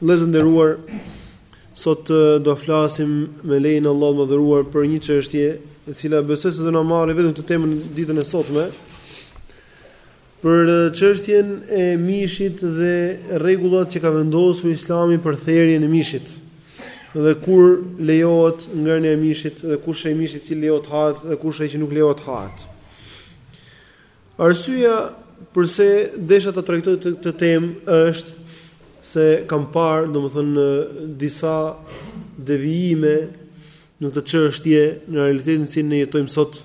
Vëllezër të nderuar, sot do të flasim me lejen e Allahut të mëdhëruar për një çështje, e cila besoj se do na marrë vetëm të temën ditën e sotme, për çështjen e mishit dhe rregullat që ka vendosur Islami për therjen e mishit. Dhe kur lejohet ngrënia e mishit dhe kush është ai mishi i cili lejohet të hahet dhe kush është ai që nuk lejohet të hahet. Arsyeja përse desha ta trajtoj këtë temë është se kam parë, domethënë, disa devijime në këtë çështje në realitetin që ne jetojmë sot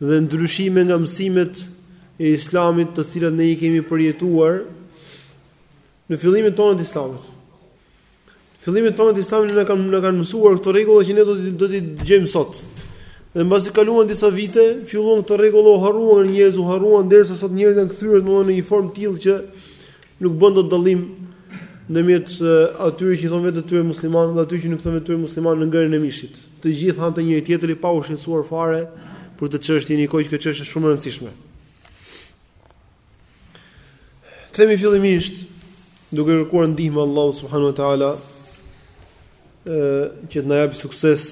dhe ndryshime nga mësimet e Islamit, të cilat ne i kemi përjetuar Në fillimin tonë të Islamit. Në fillimin tonë të Islamit na kanë na kanë mësuar këto rregulla që ne do të do të dëgjojmë sot. Dhe mbasi kaluan disa vite, filluan këto rregulla u harruan, njerëz u harruan derisa sot njerëz janë kthyer domethënë në një formë të tillë që nuk bën dot dallim ndërmjet atyre që i thonë vetes tyre muslimanë dhe atyre që nuk i thonë vetes tyre muslimanë në ngrënien e mishit. Të gjithë hanë te njëri tjetri pa u shqetësuar fare për këtë çështje në kohë që çështja është shumë e rëndësishme. Themi fillimisht duke kërkuar ndihmën e Allahut subhanahu wa taala që të na japë sukses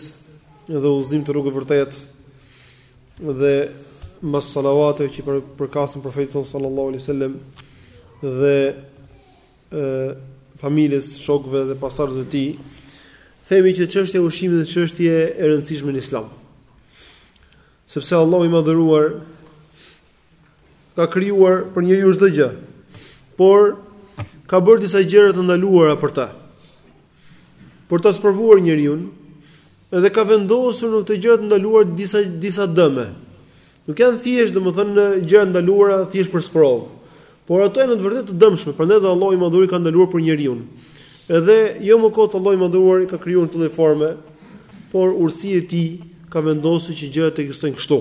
dhe udhëzim te rruga e vërtetë dhe mbas salavateve që për përkasin profetit tonë sallallahu alaihi wasallam dhe e, familjes, shokëve dhe pasardhësve të tij, themi që çështja e ushqimit është çështje e rëndësishme në Islam. Sepse Allahu i madhëruar ka krijuar për njeriun çdo gjë, por ka bërë disa gjëra të ndaluara për të. Për ta sprovuar njeriun, edhe ka vendosur në këto gjëra të ndaluara disa disa dëme. Nuk janë thjesht, domethënë, gjëra të ndaluara thjesht për sprovë. Por ato janë në të vërtetë të dëmshme, prandaj dhe Allahu i Madhëruar i ka ndaluar për njeriun. Edhe jo më kot Allahu i Madhëruar i ka krijuar në këtë formë, por urësia e tij ka vendosur që gjërat të ekzistojnë kështu.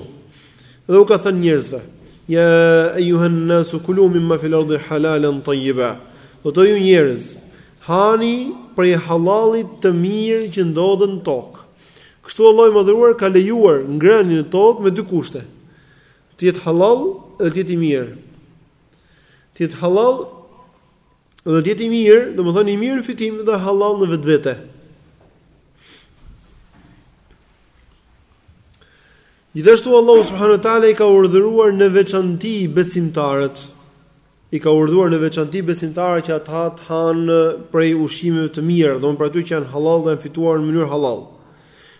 Dhe u ka thënë njerëzve: "Ya ayyuhan-nasu kulu mimma fil ardi halalan tayyiba." Do të thotë ju njerëz, hani prej halallit të mirë që ndodhet në tokë. Kështu Allahu i Madhëruar ka lejuar ngrënien në tokë me dy kushte: të jetë halal dhe të jetë i mirë. Të jetë halal Dhe të jetë i mirë, domethënë i mirë në fitim dhe halal në vetvete. Gjithashtu Allahu subhanahu wa taala i ka urdhëruar në veçanti besimtarët, i ka urdhëruar në veçanti besimtarët që ata të hanë prej ushqimeve të mira, domethënë prej atyre që janë halal dhe janë fituar në mënyrë halal.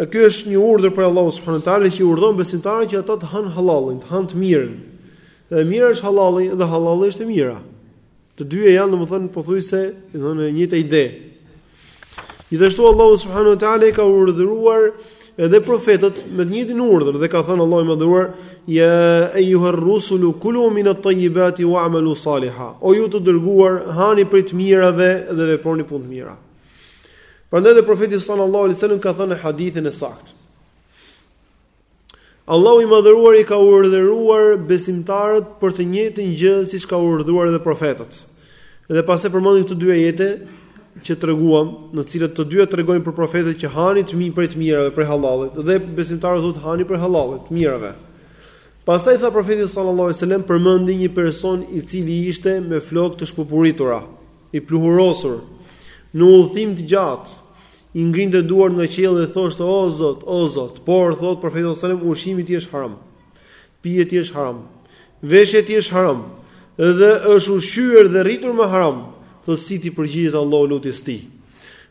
E kjo është një urdhër prej Allahut subhanahu teala që i urdhon besimtarët që ata të hanë halallin, të hanë të mirën. Dhe e mira është halalli dhe halalli është e mira. Të dyja janë domethënë pothuajse domethënë e njëjta ide. Gjithashtu Allahu subhanahu wa taala i ka urdhëruar edhe profetët me të njëjtin urdhër dhe ka thënë Allahu i madhëruar ya ayyuhar rusulu kulu min at-tayyibati wa'malu salihan. O ju të dërguar, hani prej të mirave dhe veproni punë të mira. Prandaj dhe profeti sallallahu alaihi wasallam ka thënë në hadithin e saktë. Allahu i madhëruar i ka urdhëruar besimtarët për të njëjtën gjë siç ka urdhëruar edhe profetët. Dhe pastaj përmendi këto dy ajete që treguam, në të cilat të dyja tregojnë për profetët që hani të mirë prej të mirave, prej halallit, dhe besimtarët u thotë hani prej halallit, të mirave. Pastaj tha profeti sallallahu alajhi wasallam përmendi një person i cili ishte me flokë të shpupuritura. I pluhurosur, në udhëtim të gjatë, i ngrinte duart nga qielli dhe thoshte, O Zot, o Zot! Por, thotë Profeti sallallahu alajhi wasallam, ushqimi i tij është haram, pija e tij është haram, veshja e tij është haram dhe është ushqyer dhe rritur me haram, thotë si t'i përgjigjet Allahu lutjes tij.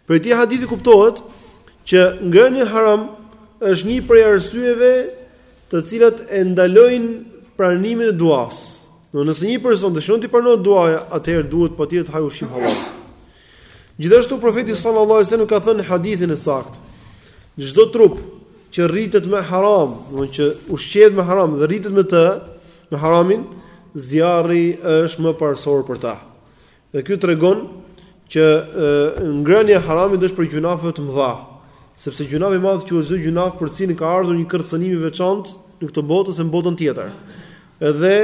Prej këtij hadithi kuptohet që ngrënia e haram është një prej arsyeve të cilat e ndalojnë pranimin e duas. Do nëse një person dëshiron t'i pranohet duaja, atëherë duhet patjetër të hajë ushqim halal. Gjithashtu profeti sallallahu alajhi wasallam ka thënë në hadithin e saktë, çdo trup që rritet me haram, do që ushqehet me haram dhe rritet me të, me haramin, zjarri është më parësor për ta. Dhe ky tregon që ngrënia e haramit është prej gjunafeve të mëdha, sepse gjunafi i madh quhet çdo gjunaf për të cilin ka ardhur një kërcënim i veçantë në këtë botë ose në botën tjetër. Edhe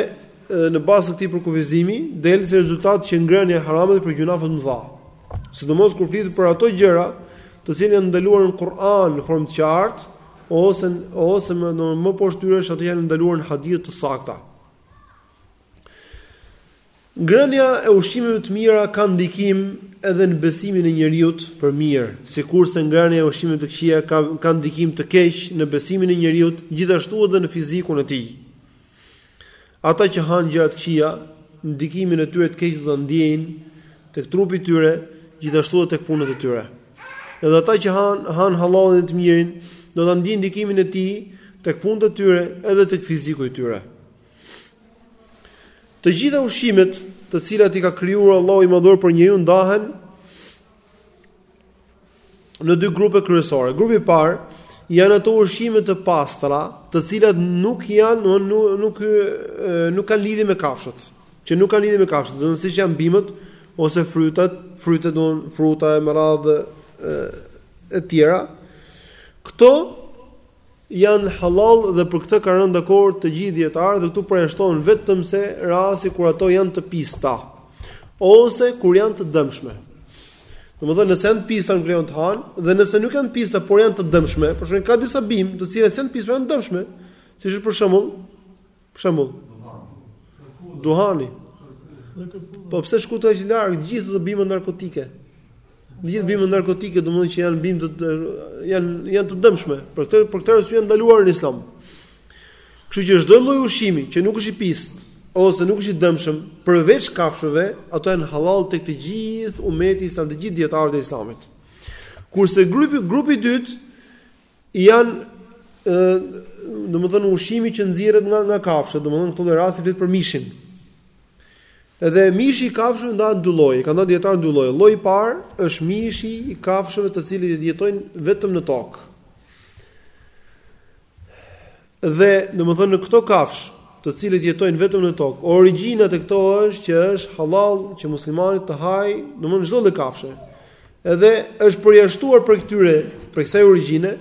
në bazë të këtij përkufizimi del si rezultat që ngrënia e haramit prej gjunafeve të mëdha. Sidomos kur flitet për ato gjëra, të cilat janë ndaluar në Kur'an në formë të qartë, ose ose më në më poshtë tyre është ato që janë ndaluar në hadithe të sakta. Ngrënia e ushqimeve të mira ka ndikim edhe në besimin e njeriut për mirë, sikurse ngrënia e ushqimeve të këqija ka ka ndikim të keq në besimin e njeriut gjithashtu edhe në fizikun e tij. Ata që hanë gjëra të këqija, ndikimin e tyre të keq do ta ndjejnë tek trupi i tyre, gjithashtu edhe tek punët e tyre. Edhe ata që hanë hanë hallallin e të mirin, do ta ndjejnë ndikimin e tij tek punët e tyre edhe tek fiziku i tyre. Të gjitha ushqimet, të cilat i ka krijuar Allahu i Madhëruar për njeriu ndahen në dy grupe kryesore. Grupi i parë janë ato ushqime të pastra, të cilat nuk janë nuk nuk nuk, nuk kanë lidhje me kafshët, që nuk kanë lidhje me kafshët, domethënë siç janë bimët ose frytat, frytet domethënë fruta e me radhë e tjera. Këto janë hallall dhe për këtë ka rënë dakord të gjithë dijetarët dhe këtu përjashtohen vetëm se rasti kur ato janë të pista ose kur janë të dëmshme. Domethënë nëse janë të pista nuk lejohen të hahen dhe nëse nuk janë të pista por janë të dëmshme, për shembull ka disa bimë të cilat s'janë të pista janë të dëmshme, siç është për shembull Për shembull, duhani. Po pse shkojmë aq larg gjithë bimët narkotike? Gjithë bimët narkotike, domethënë që janë bimë që janë janë të dëmshme. Për këtë për këtë arsye janë ndaluar në Islam. Kështu që çdo lloj ushqimi që nuk është i pistë ose nuk është i dëmshëm përveç kafshëve, ato janë hallall tek të gjithë umeti islam, të gjithë dijetarët e Islamit. Kurse grupi grupi i dytë Janë domethënë ushqimi që nxirret nga nga kafshët, domethënë këtu në rastin flet për mishin. Edhe mishi i kafshëve ndahet në dy lloje, e kanë nda dijetarët në dy lloje. Lloji i parë është mishi i kafshëve të cilët jetojnë vetëm në tokë. Dhe, domethënë në këto kafshë, të cilat jetojnë vetëm në tokë, origjina te këto është që është hallall që muslimani të hajë, domethënë çdo lloj kafshe. Edhe është përjashtuar prej tyre, prej kësaj origjine,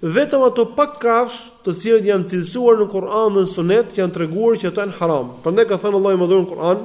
vetëm ato pak kafshë, të cilat janë cilësuar në Kur'an dhe në Sunet, që janë treguar që ata janë haram. Prandaj ka thënë Allahu i Madhëruar në Kur'an,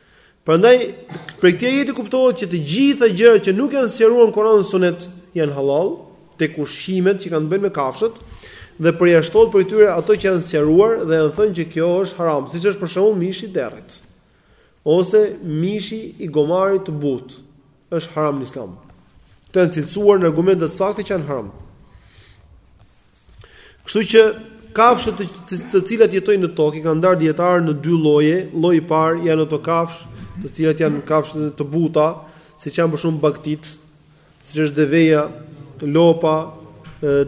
Prandaj, prej këtij ajeti kuptohet që të gjitha gjërat që nuk janë sqaruar në Kur'an dhe Sunet janë hallall, tek ushqimet që kanë të bëjnë me kafshët, dhe përjashtohet prej tyre ato që janë sqaruar dhe janë thënë që kjo është haram, siç është për shembull mishi i derrit ose mishi i gomarit të butë, është haram në Islam. Këto janë cilësuar në argumente të sakta që janë haram. Kështu që kafshët të cilat jetojnë në tokë i kanë ndarë dijetarët në dy lloje, lloji i parë janë ato kafshë, të cilat janë kafshë të buta, siç janë për shembull bagëtitë, siç është deveja, lopa,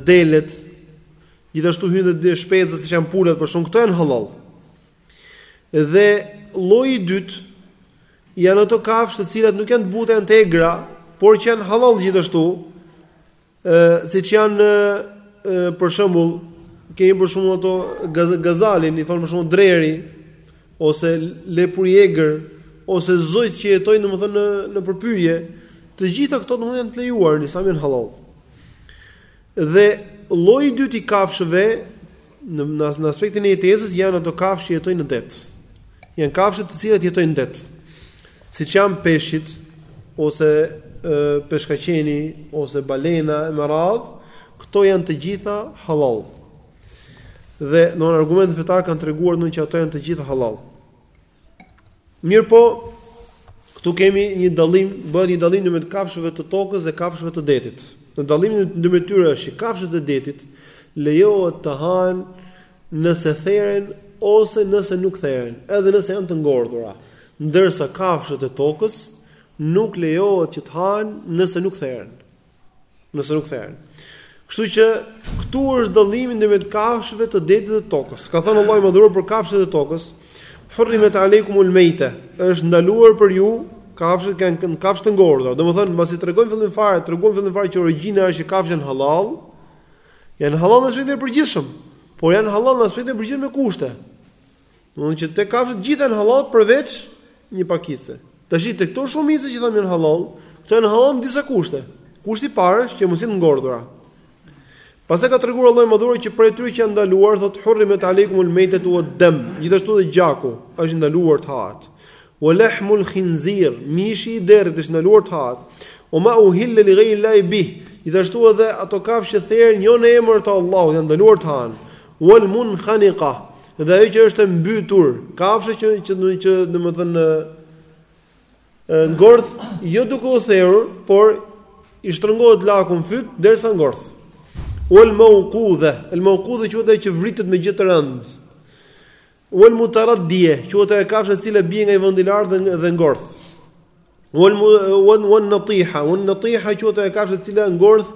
delet. Gjithashtu hyjnë edhe shpezët siç janë pulat, për shembull këto janë hallall. Dhe lloji i dytë janë ato kafshë të cilat nuk janë të buta, janë të egra, por që janë hallall gjithashtu. Ë siç janë për shembull, kemi për shembull ato gazalin, i thonë për shembull dreri ose lepuri i egër ose zojt që jetojnë domethënë në në nëpër pyje, të gjitha këto domethënë janë të lejuara në Islam, janë hallall. Dhe lloji i dytë i kafshëve në në aspektin e jetesës janë ato kafshë që jetojnë në det. Janë kafshë të cilat jetojnë në det. Siç janë peshqit ose peshkaqeni ose balena e me radhë, këto janë të gjitha halal. Dhe në argumentin fetar kanë treguar domethënë që ato janë të gjitha halal. Mirpo këtu kemi një dallim, bëhet një dallim ndërmjet kafshëve të tokës dhe kafshëve të detit. Në dallimin ndërmjet tyre është që kafshët e detit lejohet të hahen nëse theren ose nëse nuk theren, edhe nëse janë të ngordhura, ndërsa kafshët e tokës nuk lejohet që të hahen nëse nuk theren. nëse nuk theren. Kështu që këtu është dallimi ndërmjet kafshëve të detit dhe tokës. Ka thënë Allahu i Madhëruar për kafshët e tokës, "Hurrimat alaykumul mayta", është ndaluar për ju kafshët që janë kafshë të ngordhura. Domethënë, mbasi treguam fillim fare, treguam fillim fare që origjina është që kafshët janë halal, janë halal në aspektin e përgjithshëm, por janë halal në aspektin e përgjithshëm me kushte. Domethënë që te kafshët gjithë janë halal përveç një pakice. Tashi te këto shumica që thonë janë halal, këto janë halal me disa kushte. Kushti i parë është që mos jenë të ngordhura. Pastaj ka treguar Allahu i Madhëruar që prej atyre që janë ndaluar thotë hurrimet alejkumul mejtatu wad dam, gjithashtu dhe gjaku është ndaluar të hahet. Wa lahmul khinzir, mishi i derrit është ndaluar të hahet. Wa ma uhilla li ghayri llahi bih, gjithashtu edhe ato kafshë që theren jo në emër të Allahut janë ndaluar të hahen. Wal munkhaniqa, dhe ajo që është e mbytur, kafshë që, që domethënë ë ngordh jo duke u therur, por i shtrëngohet laku në fyt derisa ngordh. Wal mawqudha, al mawqudha quhet ajo që vritet me gjë të rëndë. Wal mutaraddiye, quhet ajo kafshë e cila bie nga i vendi i lartë dhe ngordh. Wal wan wan natiha, wan natiha quhet ajo kafshë e cila ngordh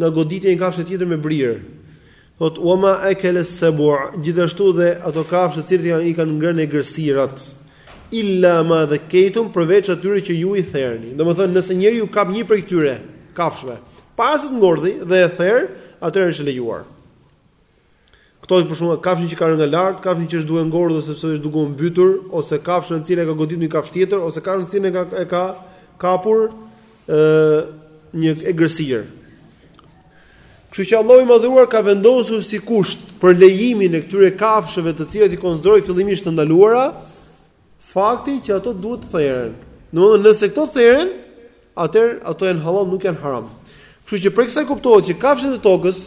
nga goditja e një kafshe tjetër me brirë. Thotë wa ma akala as-sab'u, gjithashtu dhe ato kafshë të cilat i kanë ngrënë egërsirat. Illa ma dhakaytum, përveç atyre që ju i therni. Domethënë, nëse njeriu kap një prej këtyre kafshëve, para se të ngordhë dhe e ther, atëherë është lejuar. Këto është për shembull kafshën që ka rënë nga lart, kafshën që është duke ngordhur sepse është duke u mbytur, ose kafshën e cila e ka goditur një kafshë tjetër, ose kafshën të cilën e ka e ka kapur ë një egërsirë. Kështu që Allahu i madhëruar ka vendosur si kusht për lejimin e këtyre kafshëve të cilat i konsideroi fillimisht të ndaluara, faktin që ato duhet të theren. Domethënë nëse këto theren, atëherë ato janë halal, nuk janë haram. Kështu që prej kësaj kuptohet që kafshët e tokës,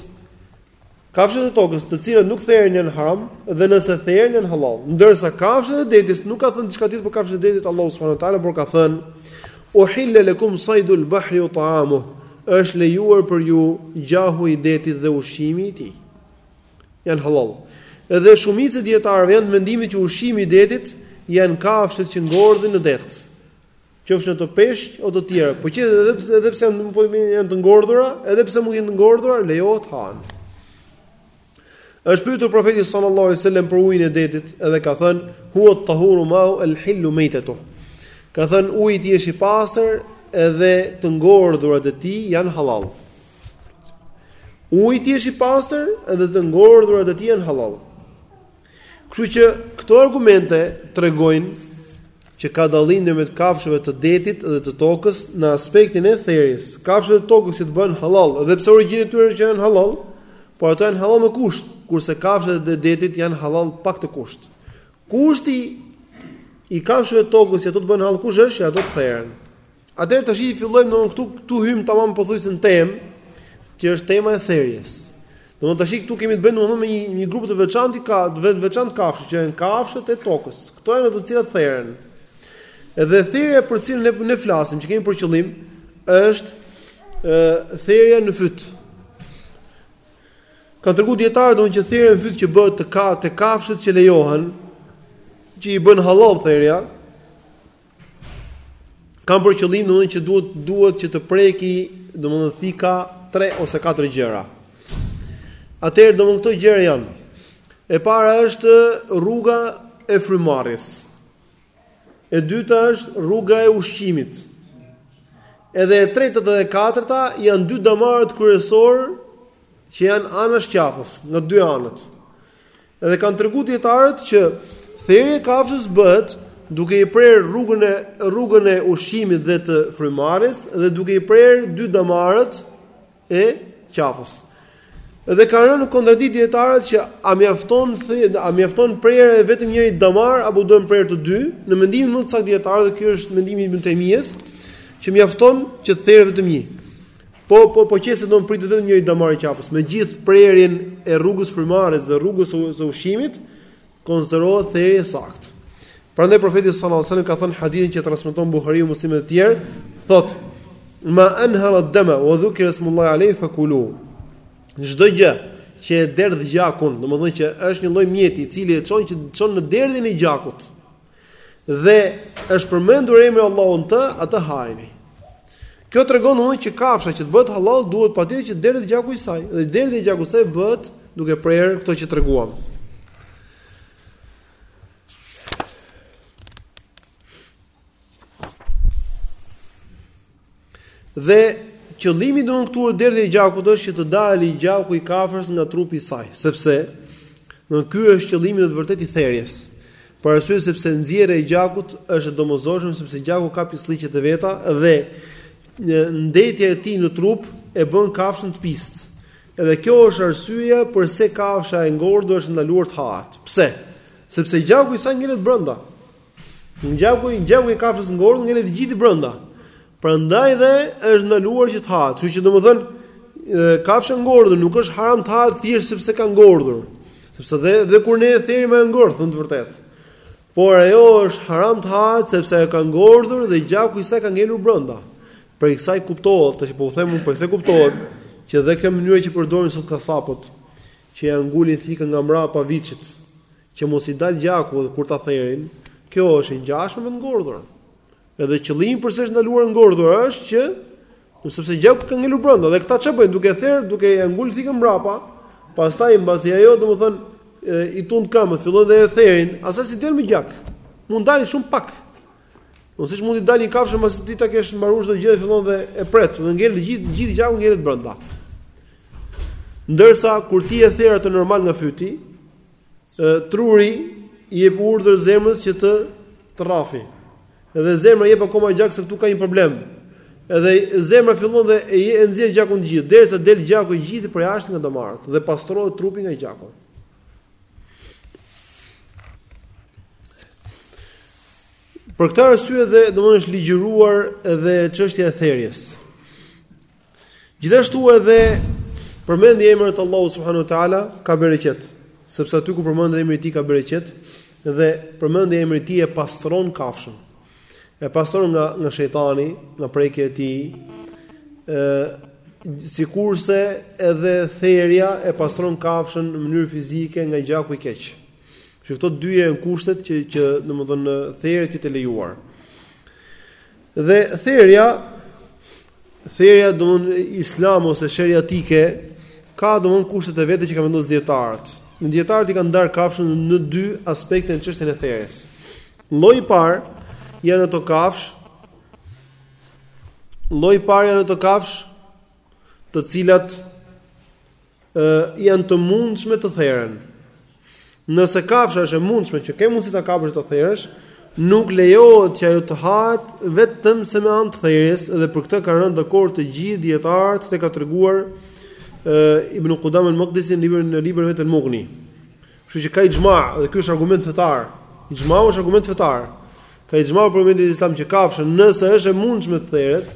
kafshët e tokës, të cilat nuk theren janë haram dhe nëse theren janë halal. Ndërsa kafshët e detit nuk ka thënë diçka tjetër për kafshët e detit Allahu subhanahu wa taala, por ka thënë uhilla lakum saydul bahri wa ta'amuhu është lejuar për ju gjahu i detit dhe ushqimi i tij. janë hallall. Edhe shumica e dijetarëve janë të mendimit që ushqimi i detit janë kafshët që ngordhin në det. Qofshin ato peshq apo të tjera, por që edhe pse edhe pse janë po janë të ngordhura, edhe pse mund të jenë të ngordhura, lejohet të hahen. Është pyetur profeti sallallahu alajhi wasallam për ujin e detit, edhe ka thënë huwa at-tahuru ma'u al-hillu maytatu. Ka thënë uji i tij është i pastër edhe të ngordhurat e tij janë hallall. Uji i tij është i pastër dhe të ngordhurat e tij janë hallall. Kështu që këto argumente tregojnë që ka dallim ndërmjet kafshëve të detit dhe të tokës në aspektin e therjes. Kafshët e tokës që të bëhen hallall, edhe pse origjina e tyre është që janë hallall, por ato janë hallall me kusht, kurse kafshët e detit janë hallall pa këtë kusht. Kushti i kafshëve të tokës që ato të bëhen hallall kush është? Ato të theren. Atëherë tash i fillojmë domun këtu këtu hyjmë tamam pothuajse në temë, që është tema e therjes. Domun tash këtu kemi të bëjmë domun me një, një grup të veçantë ka të vetë veçantë kafshë që janë kafshët e tokës. Këto janë ato të cilat theren. Edhe therja për cilën ne ne flasim, që kemi për qëllim, është ë therja në fyt. Kanë tregu dijetarët domun që therja në fyt që bëhet te ka te kafshët që lejohen, që i bën hallall therja, Kam për qëllim domthonjë që duhet duhet që të preki domthonjë thika 3 ose 4 gjëra. Atëherë domthonjë këto gjëra janë. E para është rruga e frymëmarrjes. E dyta është rruga e ushqimit. Edhe e treta dhe e katërta janë dy damarët kryesorë që janë anash qafës, në dy anët. Dhe kanë tregu dijetarët që therja e kafshës bëhet duke i prerë rrugën e rrugën e ushqimit dhe të frymëmarrjes dhe duke i prerë dy damarët e qafës. Dhe kanë rënë në kontradiktë dijetarët që a mjafton a mjafton prerja e vetëm njërit damar apo duhen prerë të dy? Në mendimin më të saktë të dijetarëve, edhe ky është mendimi i Ibn Taymijes, që mjafton që të therë vetëm një. Po, po, po që nëse domën pritet vetëm njëri damar i qafës, me gjithë prerjen e rrugës frymëmarrjes dhe rrugës së ushqimit, konsiderohet therje e saktë. Prandaj profeti sallallahu alajhi wasallam ka thënë hadithin që transmeton Buhariu, Muslimi dhe të tjerë, thotë: "Ma anhara ad-dama wa dhukira ismullahi alayhi fakulu." Çdo gjë që e derdh gjakun, domethënë që është një lloj mjeti i cili e çon që çon në derdhjen e gjakut. dhe është përmendur emri i Allahut në të, atë hajeni. Kjo tregon edhe që kafsha që të bëhet halal duhet patjetër që të derdhet gjaku i saj dhe derdhja e gjakut të saj bëhet duke prerë këto që treguam. Dhe qëllimi domethënë këtu është derdhja e gjakut është që të dalë gjaku i kafshës nga trupi i saj, sepse do ky është qëllimi në të vërtetë i therjes. Për arsye sepse nxjerrja e gjakut është e domosdoshme sepse gjaku ka pislliqet e veta dhe ndejtja e tij në trup e bën kafshën të pistë. Edhe kjo është arsyeja përse kafsha e ngordhur është e ndaluar të hahet. Pse? Sepse gjaku i saj ngelet brenda. Gjaku, gjaku i kafshës ngordhur ngelet i gjithë brenda. Prandaj dhe është ndaluar që të hahet. Kështu që domethënë kafsha e ngordhur nuk është haram të hahet thjesht sepse ka ngordhur, sepse dhe dhe kur ne e therim ajo ngordh, në të vërtetë. Por ajo është haram të hahet sepse ajo ka ngordhur dhe gjaku i saj ka ngelur brenda. Prej kësaj kuptohet, siç po u them unë, prej kësaj kuptohet që dhe kjo mënyrë që përdorin sot kasapët, që ja ngulin thikën nga mbrapa viçit, Që mos i dalë gjaku kur ta therin, kjo është e ngjashme me të ngordhur. Edhe qëllimi përse është ndaluar e ngordhur është që do sepse gjaku ka ngelur brenda dhe këta ç'a bëjnë duke therë, duke ja ngul thikën mbrapa, pastaj mbasi ajo domethën i tund këmbët, fillon dhe e therin, asaj s'i del më gjak. Mund t'i dalë shumë pak. Do siç mund t'i dalë një kafshe mbasi ti ta kesh mbaruar çdo gjë fillon dhe e pret, dhe ngel gjithë gjithë gjaku ngelet brenda. Ndërsa kur ti e ther atë normal nga fyti, Truri i jep urdhër zemrës që të të rrahi. Edhe zemra jep akoma gjak se këtu ka një problem. Edhe zemra fillon dhe e, e nxjerr gjakun të gjithë, derisa del gjaku i gjithë përjashta nga damarët dhe pastrohet trupi nga gjaku. Për këtë arsye dhe domthonë është ligjëruar edhe çështja e therjes. Gjithashtu edhe përmendja e emrit të Allahut subhanahu wa taala ka bereqet, sepse aty ku përmendet emri i tij ka bereqet dhe përmendja e emrit të tij e pastron kafshën. E pastron nga nga shejtani, nga prekja e tij. ë sikurse edhe therja e pastron kafshën në mënyrë fizike nga gjaku i keq. Kështu këto dy janë kushtet që që domethënë therja të jetë e lejuar. Dhe therja Therja domethënë islame ose sheriatike ka domethënë kushtet e veta që kanë vendosur dijetarët. Dhe dijetarët e kanë ndarë kafshën në dy aspekte në çështjen e therjes. Lloji i parë janë ato kafshë lloji i parë janë ato kafshë të cilat janë të mundshme të theren. Nëse kafsha është e mundshme që ke mundësi ta kapësh ta therësh, nuk lejohet që ajo të hahet vetëm se me anë të therjes dhe për këtë kanë rënë dakord të gjithë dijetarët këtë ka treguar Ibn Qudam al-Maqdisi në librin e librin e vet el Mughni. Kështu që ka ixhma dhe ky është argument fetar. Ixhma është argument fetar. Ka ixhma prej umetit Islam që kafsha nëse është e mundshme të theret,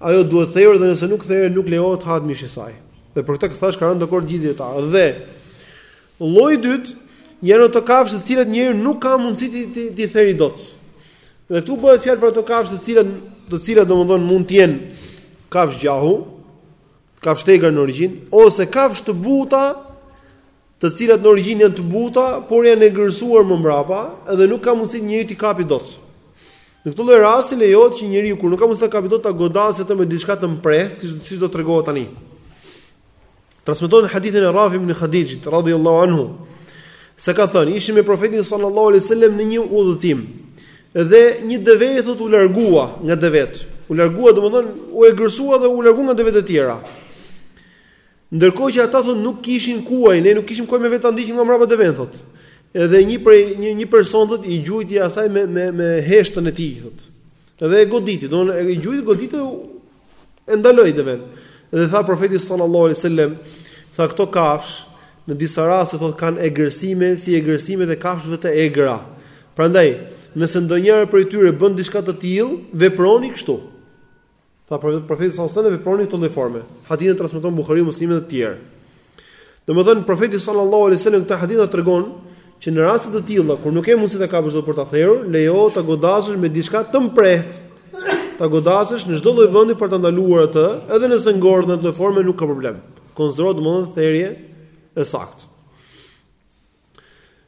Ajo duhet therur dhe nëse nuk theret nuk lejohet hahet mishi i saj. Dhe për këtë thashë kanë rënë dakord gjithë dijetarët. Dhe lloji i dytë janë ato kafshë të cilat njeriu nuk ka mundësi t'i t'i, t'i theri dot. Dhe këtu bëhet fjalë për ato kafshë të cilat të cilat domethënë mund të jenë kafshë gjahu, kafshë të egra në origjinë ose kafshë të buta të cilat në origjinë janë të buta, por janë egërsuar më mbrapa dhe nuk ka mundësi njeriu t'i kapi dot. Në këtë lloj rasti lejohet që njeriu kur nuk ka mundësi ta kapi dot ta godasë atë me diçka të mprehtë, siç siç do tregohet tani. Transmetohet hadithin e Rafi ibn Hadixhit radhiyallahu anhu se ka thënë ishim me profetin sallallahu alaihi wasallam në një udhëtim dhe një deve thotë u largua nga devet. U largua domethënë u egërsua dhe u largua nga devet e tjera. Ndërkohë që ata thotë nuk kishin kuaj, ne nuk kishim kuaj me vete ta ndiqim nga mbrapa deven thotë. Edhe një prej një një person thotë i gjujti asaj me me me heshtën e tij thotë. Edhe e goditi, do e gjujti goditi e ndaloi deven. Dhe tha profeti sallallahu alaihi wasallam, tha këto kafshë në disa raste thotë kanë egërsime si egërsimet e kafshëve të egra. Prandaj, nëse ndonjëra prej tyre bën diçka të tillë, veproni kështu. Tha profeti sallallahu alejhi ue sellem veproni këtë lloj forme. Hadithin e transmeton Buhariu, Muslimi dhe të tjerë. Domethënë profeti sallallahu alejhi ue sellem këtë hadith na tregon që në raste të tilla kur nuk ke mundësi ta kapësh dot për ta therur, lejohet ta godasësh me diçka të mprehtë. Ta godasësh në çdo lloj vendi për ta ndaluar atë, edhe nëse ngordh në atë lloj forme nuk ka problem. Konsiderohet domethënë therje e saktë.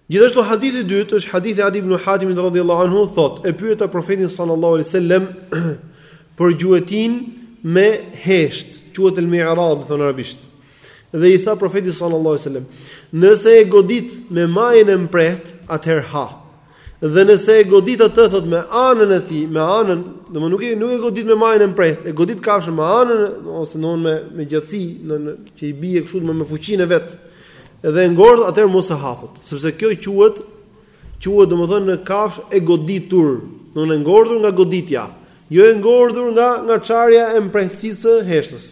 Gjithashtu hadithi i dytë është hadithi Adi ibn Hatimit radhiyallahu anhu thotë e pyeta profetin sallallahu alaihi wasallam për gjuetinë me heshtë, quhet el mi'rad thonë arabisht. Dhe i tha profeti sallallahu alaihi wasallam, nëse e godit me majën e mprehtë, atëherë ha. Dhe nëse e godit atë thotë me anën e tij, me anën, domthonë nuk e nuk e godit me majën e mprehtë, e godit kafshën me anën ose domthonë me me gjerësi, në, në që i bie kështu me me fuqinë e vet. Dhe e ngordh atëherë mos e ha thotë, sepse kjo quhet quhet domthonë një kafshë e goditur, domthonë e ngordhur nga goditja, jo e ngordhur nga nga çarja e mprehtësisë së heshtës.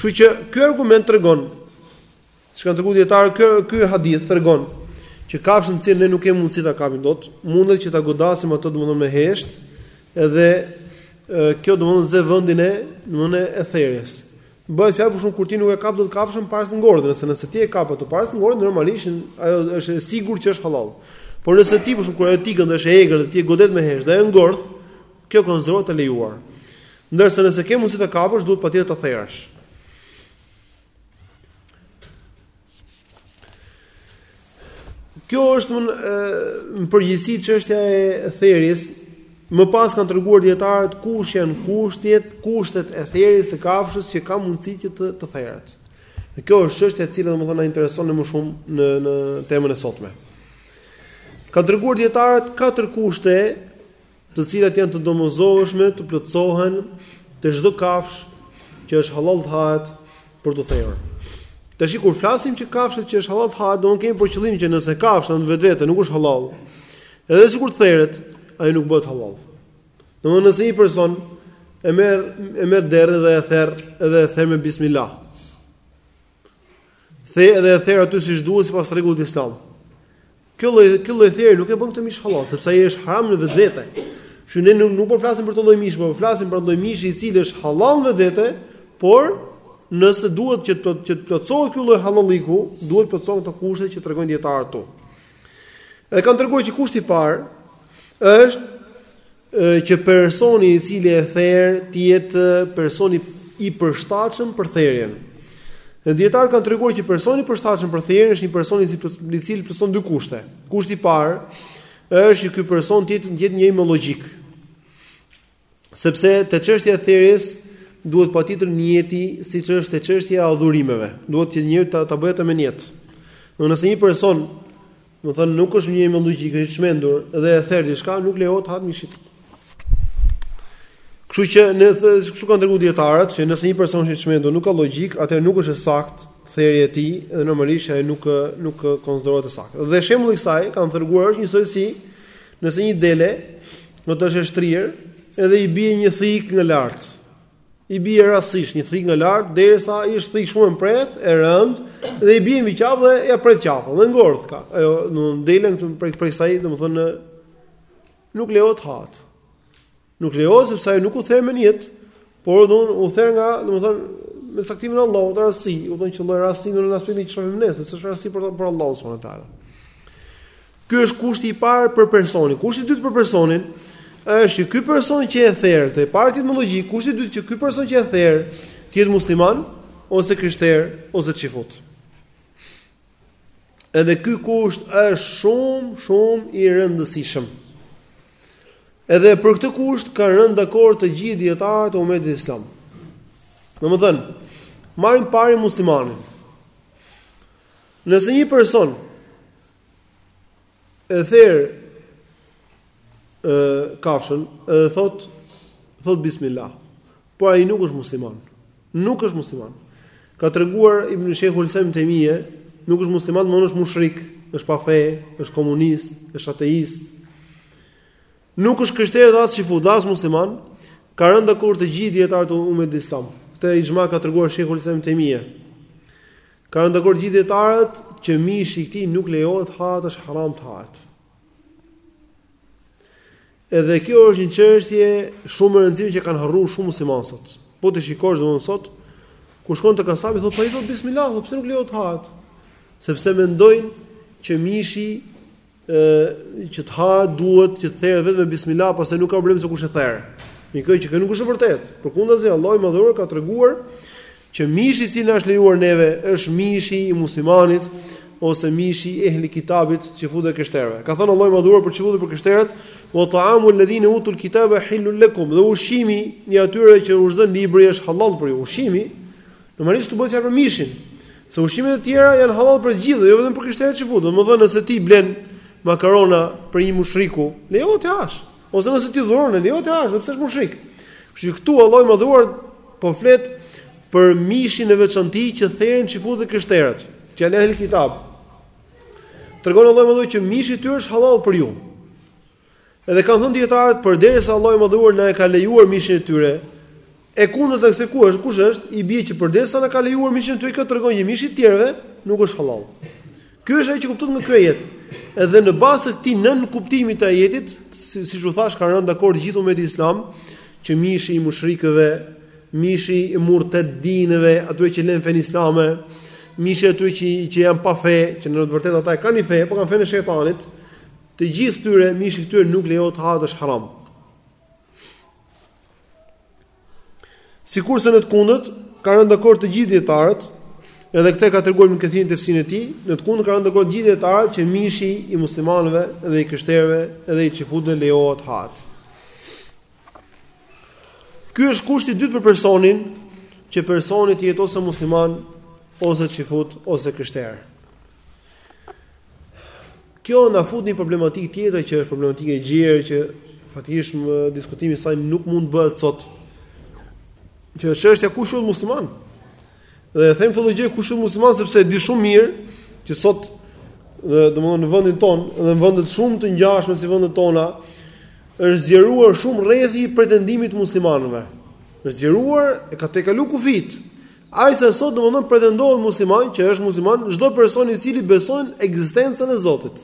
Kështu që ky argument tregon siç kanë treguar dijetarët, ky ky hadith tregon që kafshën që ne nuk kemi mundësi ta kapim dot, mundet që ta godasim atë domethënë me heshtë, edhe kjo domethënë ze vendin e domethënë e therjes. Bëhet fjalë për shembull kur ti nuk e kap dot kafshën para se të ngordhë, nëse nëse ti e kap atë para se të ngordhë, normalisht ajo është e sigurt që është hallall. Por nëse ti për shembull kur ajo të ikën dhe është e egër dhe ti e godet me heshtë dhe ajo ngordh, Kjo konsiderohet e lejuar. Ndërsa nëse ke mundësi ta kapësh, duhet patjetër ta therësh. Kjo është në në përgjithësi çështja e therjes. Më pas kanë treguar dijetarët kush janë kushtet, kushtet e therjes së kafshës që ka mundësi që të të theret. Dhe kjo është çështja e cila domethënë na intereson më shumë në në temën e sotme. Kanë treguar dijetarët katër kushte të cilat janë të domosdoshme të plotësohen te çdo kafshë që është hallall të hahet për t'u therur. Tashi kur flasim që kafshët që është hallall të hahet, domethënë kemi për qëllim që nëse kafsha në vetvete nuk është hallall, edhe sikur të theret, ajo nuk bëhet hallall. Domethënë nëse një person e merr e merr derrin dhe e ther dhe e ther me bismillah. The edhe e ther aty siç duhet sipas rregullit islam. Kjo lloj kjo lloj therje nuk e bën këtë mish hallall, sepse ai është haram në vetvete. Që ne nuk nuk po flasim për atë lloj mishi, po flasim për atë lloj mishi i cili është hallall në vetvete, por nëse duhet që të që të plotësohet ky lloj hallalliku, duhet të plotësohen këto kushte që tregojnë dijetarët këtu. Dhe kanë treguar që kushti i parë është që personi i cili e ther të jetë personi i përshtatshëm për therjen. Dijetarët kanë treguar që personi i përshtatshëm për therjen është një person i cili i cili plotëson dy kushte. Kushti i parë është që ky person të jetë të jetë njeri me logjikë. Sepse te çështja e therjes duhet patjetër nijeti siç është te çështja e adhurimeve. Duhet që njeriu ta ta bëjë atë me nijet. Domethënë nëse një person, domethënë nuk është njeri me logjikë, është i çmendur dhe e ther diçka, nuk lejohet të hahet mishi i tij. Kështu që në kështu kanë treguar dijetarët që nëse një person është i çmendur nuk ka logjikë, atëherë nuk është e saktë therja e tij dhe normalisht ai nuk nuk konsiderohet e saktë. Dhe shembulli i kësaj kanë treguar është njësoj si nëse një dele Domethënë është e shtrirë, edhe i bie një thikë nga lart. I bie rastësisht një thikë nga lart, derisa ai është thikë shumë e mprehtë, e rëndë, dhe i bie mbi qafë dhe ia pret qafën, dhe ngordh kjo, ajo domethënë delja këtu prej prej saj, domethënë nuk lejohet të hahet. Nuk lejohet sepse ajo nuk u ther me nijet, Por do u therr nga, domethënë, me caktimin e Allahut, rasti, u thonë qëlloi rasti në aspektin që shohim ne, se s'është rasti për Allahun subhanahu wa taala. Ky është kushti i parë për personin. Kushti i dytë për personin është që ky person që e therr, të ketë logjikë, kushti i dytë që ky person që e therr, të jetë musliman ose krishter ose çifut. Edhe ky kusht është shumë, shumë i rëndësishëm. Edhe për këtë kusht kanë rënë dakord të gjithë dijetarët e umetit islam. Domethënë, marrim së pari muslimanin. Nëse një person e therë ë kafshën edhe thot thot bismillah. Por ai nuk është musliman. Nuk është musliman. Ka treguar Ibn Sheikhul Islam Temije, nuk është musliman, domethënë është mushrik, është pa fe, është komunist, është ateist. Nuk është krishter dhe as çifut dhe as musliman, ka rënë dakord të gjithë dijetarët e umetit islam. Këtë ixhma ka treguar Sheikhul Islam Temije. Ka rënë dakord gjithë dijetarët që mishi i këtij nuk lejohet hahet është haram të hahet. Edhe kjo është një çështje shumë e rëndësishme që kanë harruar shumë muslimanë sot. Po të shikosh domthonë sot kur shkon te kasapi thotë po i thotë bismillah, po pse nuk lejohet të hahet? Sepse mendojnë që mishi ë që të hahet duhet të theret vetëm me bismillah, pastaj nuk ka problem se kush e therë. Mirëpo kjo nuk është e vërtetë. Përkundazi Allahu i madhëruar ka treguar që mishi i cili na është lejuar neve është mishi i muslimanit ose mishi i ehli kitabit çifutëve krishterëve. Ka thënë Allahu i madhëruar për çifutët për krishterët, "Wa ta'amu alladhina utul kitaba hillun lakum." Dhe ushqimi i atyre që u është dhënë libri është hallall për ju. Ushqimi Normalisht këtu bëhet fjalë për mishin, se ushqimet e tjera janë hallall për të gjithë, jo vetëm për krishterët e çifutët. Domethënë nëse ti blen makarona prej një mushriku, lejohet të hash. Ose nëse t'i dhuron, lejohet të hash, sepse është mushrik. Kështu që këtu Allahu i madhëruar po flet për mishin e veçantë që therrin çifutët e krishterët, që janë ehli kitab. Tregon Allahu i madhëruar që mishi i tyre është hallall për ju. Edhe kanë thënë dijetarët përderisa Allahu i madhëruar na e ka lejuar mishin e tyre, e kundërta e kësaj kush është, kush është, i bie që përderisa na ka lejuar mishin e tyre kjo tregon që mishi i të tjerëve nuk është hallall. Ky është ai që kuptohet nga ky ajet. Edhe në bazë të këtij nënkuptimit të ajetit, siç u thash kanë rënë dakord gjithë ummeti islam që mishi i mushrikëve, mishi i murtedinëve, atyre që lënë fen islame, mishi i atyre që që janë pa fe, që në të vërtetë ata e kanë fe, po kanë fenë e shejtanit, Të gjithë tyre, mishi i këtyre nuk lejohet të hahet është haram. Sikurse në të kundët, ka rënë dakord të gjithë dijetarët, edhe këtë ka treguar Ibn Kethiri në tefsirin e tij, në të kundët ka rënë dakord të gjithë dijetarët që mishi i muslimanëve dhe i krishterëve dhe i çifutëve lejohet të hahet. Ky është kushti i dytë për personin që personi të jetë ose musliman ose çifut ose krishterë. Kjo na fut në një problematikë tjetër që është problematikë e gjerë që faktikisht më diskutimi i saj nuk mund të bëhet sot. Që është çështja kush është musliman? Dhe e them këtë gjë kush është musliman sepse e di shumë mirë që sot domthonë në vendin tonë dhe në vendet shumë të ngjashme si vendet tona është zgjeruar shumë rrethi i pretendimit të muslimanëve. Është zgjeruar e ka tejkalu kufijtë. Aq sa sot domethënë pretendohet musliman që është musliman çdo person i cili beson ekzistencën e Zotit.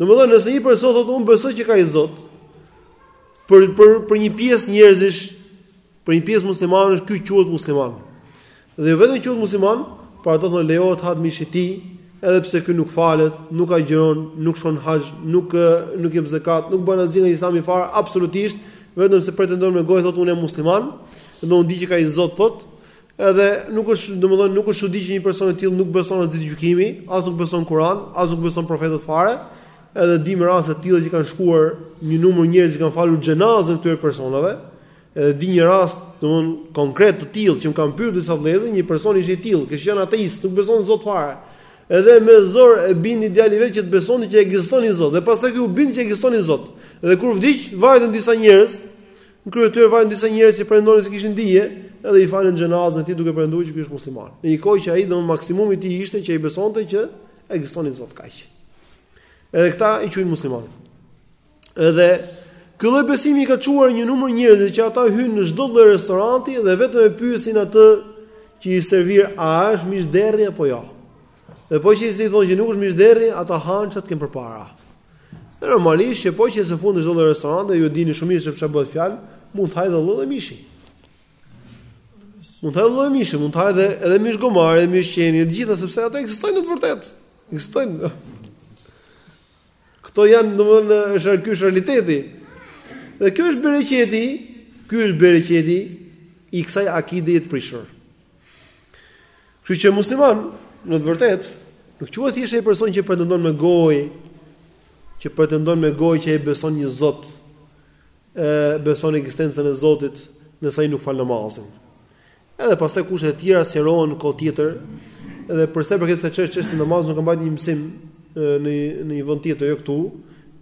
Domethënë nëse një person thotë unë besoj që ka një Zot, për për për një pjesë njerëzish, për një pjesë muslimanësh ky quhet musliman. Dhe jo vetëm quhet musliman, por ato thonë lejohet hahet mishi i tij, edhe pse ky nuk falet, nuk agjëron, nuk shkon haxh, nuk nuk jep zakat, nuk bën asgjë nga Islami fare, absolutisht, vetëm se pretendon me gojë thotë unë jam musliman. Dhe unë di që ka një Zot thotë, edhe nuk është, domethënë nuk është çudi që një person i tillë nuk beson as ditë gjykimi, as nuk beson Kur'an, as nuk beson profetët fare. Edhe dimë raste të tilla që kanë shkuar një numër njerëz që kanë falur xhenazen këtyre personave. Edhe di një rast, domethënë konkret të tillë që më kanë pyetur disa vëllezër, një person ishte i tillë, kishte qenë ateist, nuk beson Zot fare. Edhe me zor e bindi djali i vet që të besonte që ekziston një Zot. Dhe pastaj ky u bind që ekziston një Zot. Dhe kur vdiq, vajtën disa njerëz, Në krye të tyre vajnë disa njerëz që pretendonin se kishin dije, edhe i falën xhenazen e tij duke pretenduar që ky është musliman. Në një kohë që ai domethënë maksimumi i tij ishte që ai besonte që ekziston një Zot kaq. Edhe këta i quajnë muslimanë. Edhe ky lloj besimi ka çuar një numër njerëzish që ata hyjnë në çdo lloj restoranti dhe vetëm e pyesin atë që i servir a është mish derri apo jo. Dhe po qe se i thonë që nuk është mish derri, ata hanë çat kenë përpara. Dhe normalisht që po qe se futesh në çdo lloj restoranti ju dini shumë mirë për çfarë bëhet fjalë, mund të hajë çdo lloj mishi. Mund të hajë çdo lloj mishi, mund të hajë edhe edhe mish gomari, edhe mish qeni, të gjitha sepse ato ekzistojnë në të vërtetë. Ekzistojnë. Këto janë domthonë është ky është realiteti. Dhe kjo është bereqeti, ky është bereqeti i kësaj akides të prishur. Kështu që musliman, në të vërtetë, nuk quhet thjesht ai person që pretendon me gojë, që pretendon me gojë që ai beson një Zot, e beson ekzistencën e Zotit, nëse ai nuk fal namazin. Edhe pastaj kushtet e tjera sqarohen në kohë tjetër, edhe përsa i përket kësaj çështje çështje namazit unë kam mbajt një mësim në në një vend tjetër jo këtu,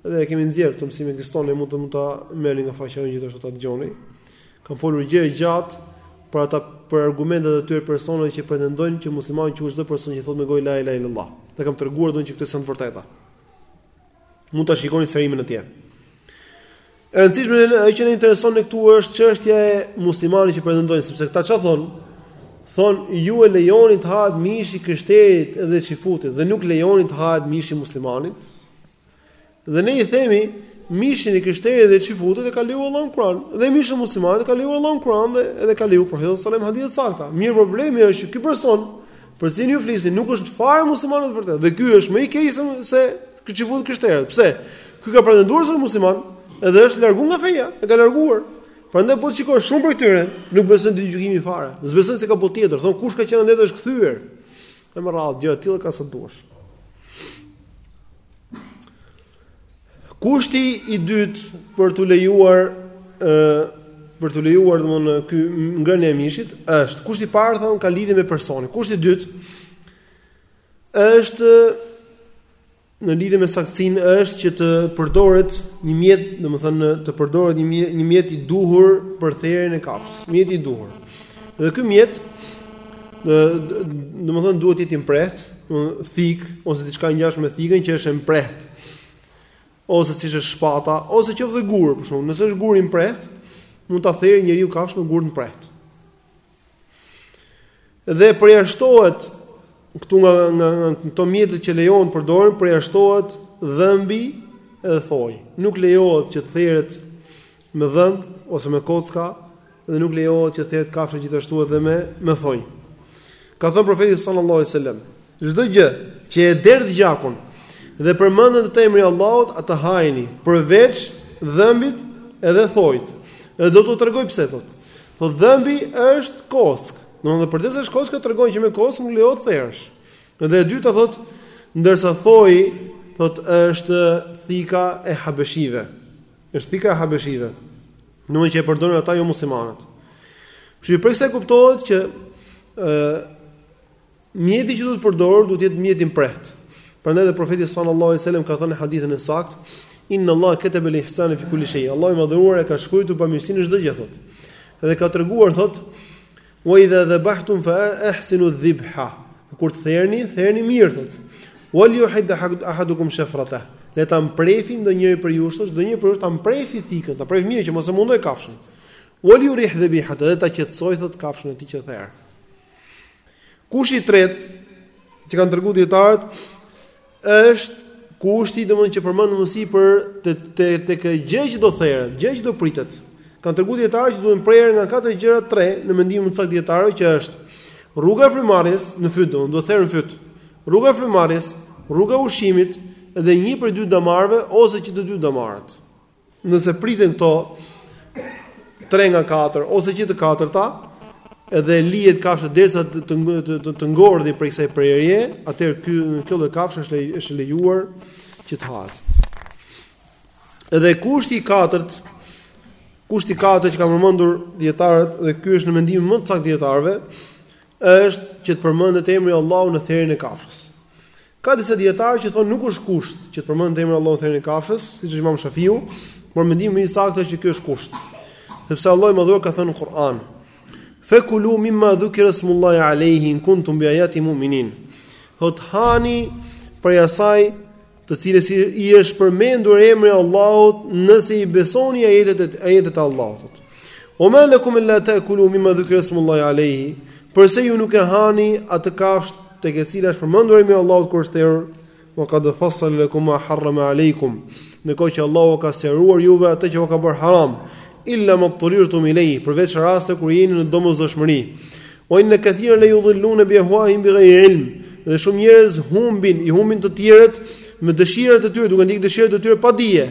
dhe e kemi nxjerr këtë mësim ekziston e mund të mund ta merrni nga faqja jonë gjithashtu ta dëgjoni. Kam folur gjerë e gjatë për ata për argumentet e tyre personave që pretendojnë që muslimani quhet çdo person që thotë me gojë la ilaha illallah. Dhe kam treguar domethënë që këto janë të pavërteta. Mund ta shikoni sqarimin atje. E rëndësishme ajo që na intereson ne këtu është çështja e muslimanit që pretendojnë sepse këta çfarë thon? Thon ju e lejoni të hahet mishi i krishterit dhe çifutit dhe nuk lejoni të hahet mishi i muslimanit. Dhe ne i themi, mishin e krishterit dhe çifutit e ka lejuar Allahu në Kur'an, dhe mishin e muslimanit e ka lejuar Allahu në Kur'an dhe e ka lejuar profeti sallallahu alajhi wasallam në hadithe të sakta. Mirë, problemi është që ky person për të cilin ju flisni nuk është fare musliman në të vërtetë. Dhe ky është më i keq se çifuti e krishteri. Pse? Ky ka pretenduar se është musliman, edhe është larguar nga feja, e ka larguar. Prandaj po t'i shikosh shumë prej këtyre, nuk besojnë ditë gjykimi fare. S'besojnë se ka botë tjetër. Thon kush ka qenë andej e është kthyer. E me radhë, gjëra të tilla ka sa të duash. Kushti i dytë për t'u lejuar ë për t'u lejuar domthonë ngrënia e mishit është kushti i parë thamë ka lidhje me personin. Kushti i dytë është në lidhje me saktësinë është që të përdoret një mjet, domethënë të përdoret një mjet, një mjet i duhur për therjen e kafshës, mjet i duhur. Dhe ky mjet domethënë duhet të jetë i mprehtë, thik ose diçka e ngjashme me thikën që është e mprehtë. Ose siç është shpata, ose qoftë dhe gur, për shembull, nëse është gur i mprehtë, mund ta therë njeriu kafshën me gur të mprehtë. Dhe përjashtohet këtu nga nga këto mjete që lejohen të përdoren përjashtohet dhëmbi dhe thoi. Nuk lejohet që të theret me dhëmb ose me kocka dhe nuk lejohet që të theret kafsha gjithashtu edhe me me thonj. Ka thënë profeti sallallahu alajhi wasallam, Çdo gjë që e derdh gjakun dhe përmendet në të emri i Allahut, atë hajeni, përveç dhëmbit edhe thoit. Dhe do t'u tregoj pse thot. Po dhëmbi është kockë. Domethënë përderisa është kockë tregon që me kockë nuk lejohet të thersh. Dhe e dyta thot, ndërsa thoi thot është thika e habeshive. Është thika e habeshive. Domethënë që e përdorin ata jomuslimanët. Kështu që prej kësaj kuptohet që ë Mjeti që duhet përdorur duhet të jetë mjeti i mprehtë. Prandaj dhe profeti sallallahu alajhi wasallam ka thënë në hadithin e saktë, Inna Allah kataba al-ihsana fi kulli shay. Allahu i madhëruar e ka shkruar bamirësinë në çdo gjë thotë. Dhe ka treguar thotë, "Wa idha dhabhtum fa ahsinu adh-dhibha." Kur të therni, therni mirë thotë. "Wal yuhid ahadukum shafrata." Le ta mprehi ndonjëri prej jush, thotë, ndonjëri prej jush ta mprehi thikën, ta mprehi mirë që mos e mundojë kafshën. "Wal yurih dhabihata." Dhe ta qetësojë thotë kafshën e tij që ther. Kushti i tretë që kanë treguar dijetarët është kushti domethënë që përmend më sipër për tek tek gjë që do theret, gjë që do pritet. Kanë treguar dijetarët që duhen prerë nga katër gjëra tre në mendimin më të saktë dijetarëve që është rruga e frymëmarrjes në fyt domethënë do theret në fyt. Rruga e frymëmarrjes, rruga e ushqimit dhe një prej dy damarëve ose që të dy damarët. Nëse priten këto tre nga katër ose që të katërta, edhe lihet kafsha derisa të të, të, të, të ngordhi prej kësaj prerje, atëherë ky kjo lloj kafshë është është lejuar që të hahet. Edhe kushti i katërt, kushti i katërt që kanë përmendur dijetarët dhe ky është në mendimin më të saktë të dijetarëve, është që të përmendet emri i Allahut në therjen e kafshës. Ka disa dijetarë që thonë nuk është kusht që të përmendet emri i Allahut në therjen e kafshës, siç është Imam Shafiu, por mendimi më i saktë është që ky është kusht. Sepse Allahu i Madhëruar ka thënë në Kur'an: "Fakulu mimma dhukira smullahi alayhi in kuntum bi ayatihi mu'minin." Thotë hani prej asaj të cilës i është përmendur emri i Allahut nëse i besoni ajetet e ajetet e Allahut. Wa ma lakum alla ta'kulu mimma dhukira smullahi alayhi? Përse ju nuk e hani atë kafshë tek e cila është përmendur emri i Allahut kur është therur wa qad fassala lakum ma harrama alaykum në kohë që Allahu ua ka sqaruar juve atë që u ka bërë haram illa ma dturirtum ilay përveç rastet kur jeni në domosdoshmëri wa inna kathiran la yudhilluna bi ahwaihim bi ghayri ilm dhe shumë njerëz humbin i humbin të tjerët me dëshirat e tyre duke ndjekur dëshirat e tyre pa dije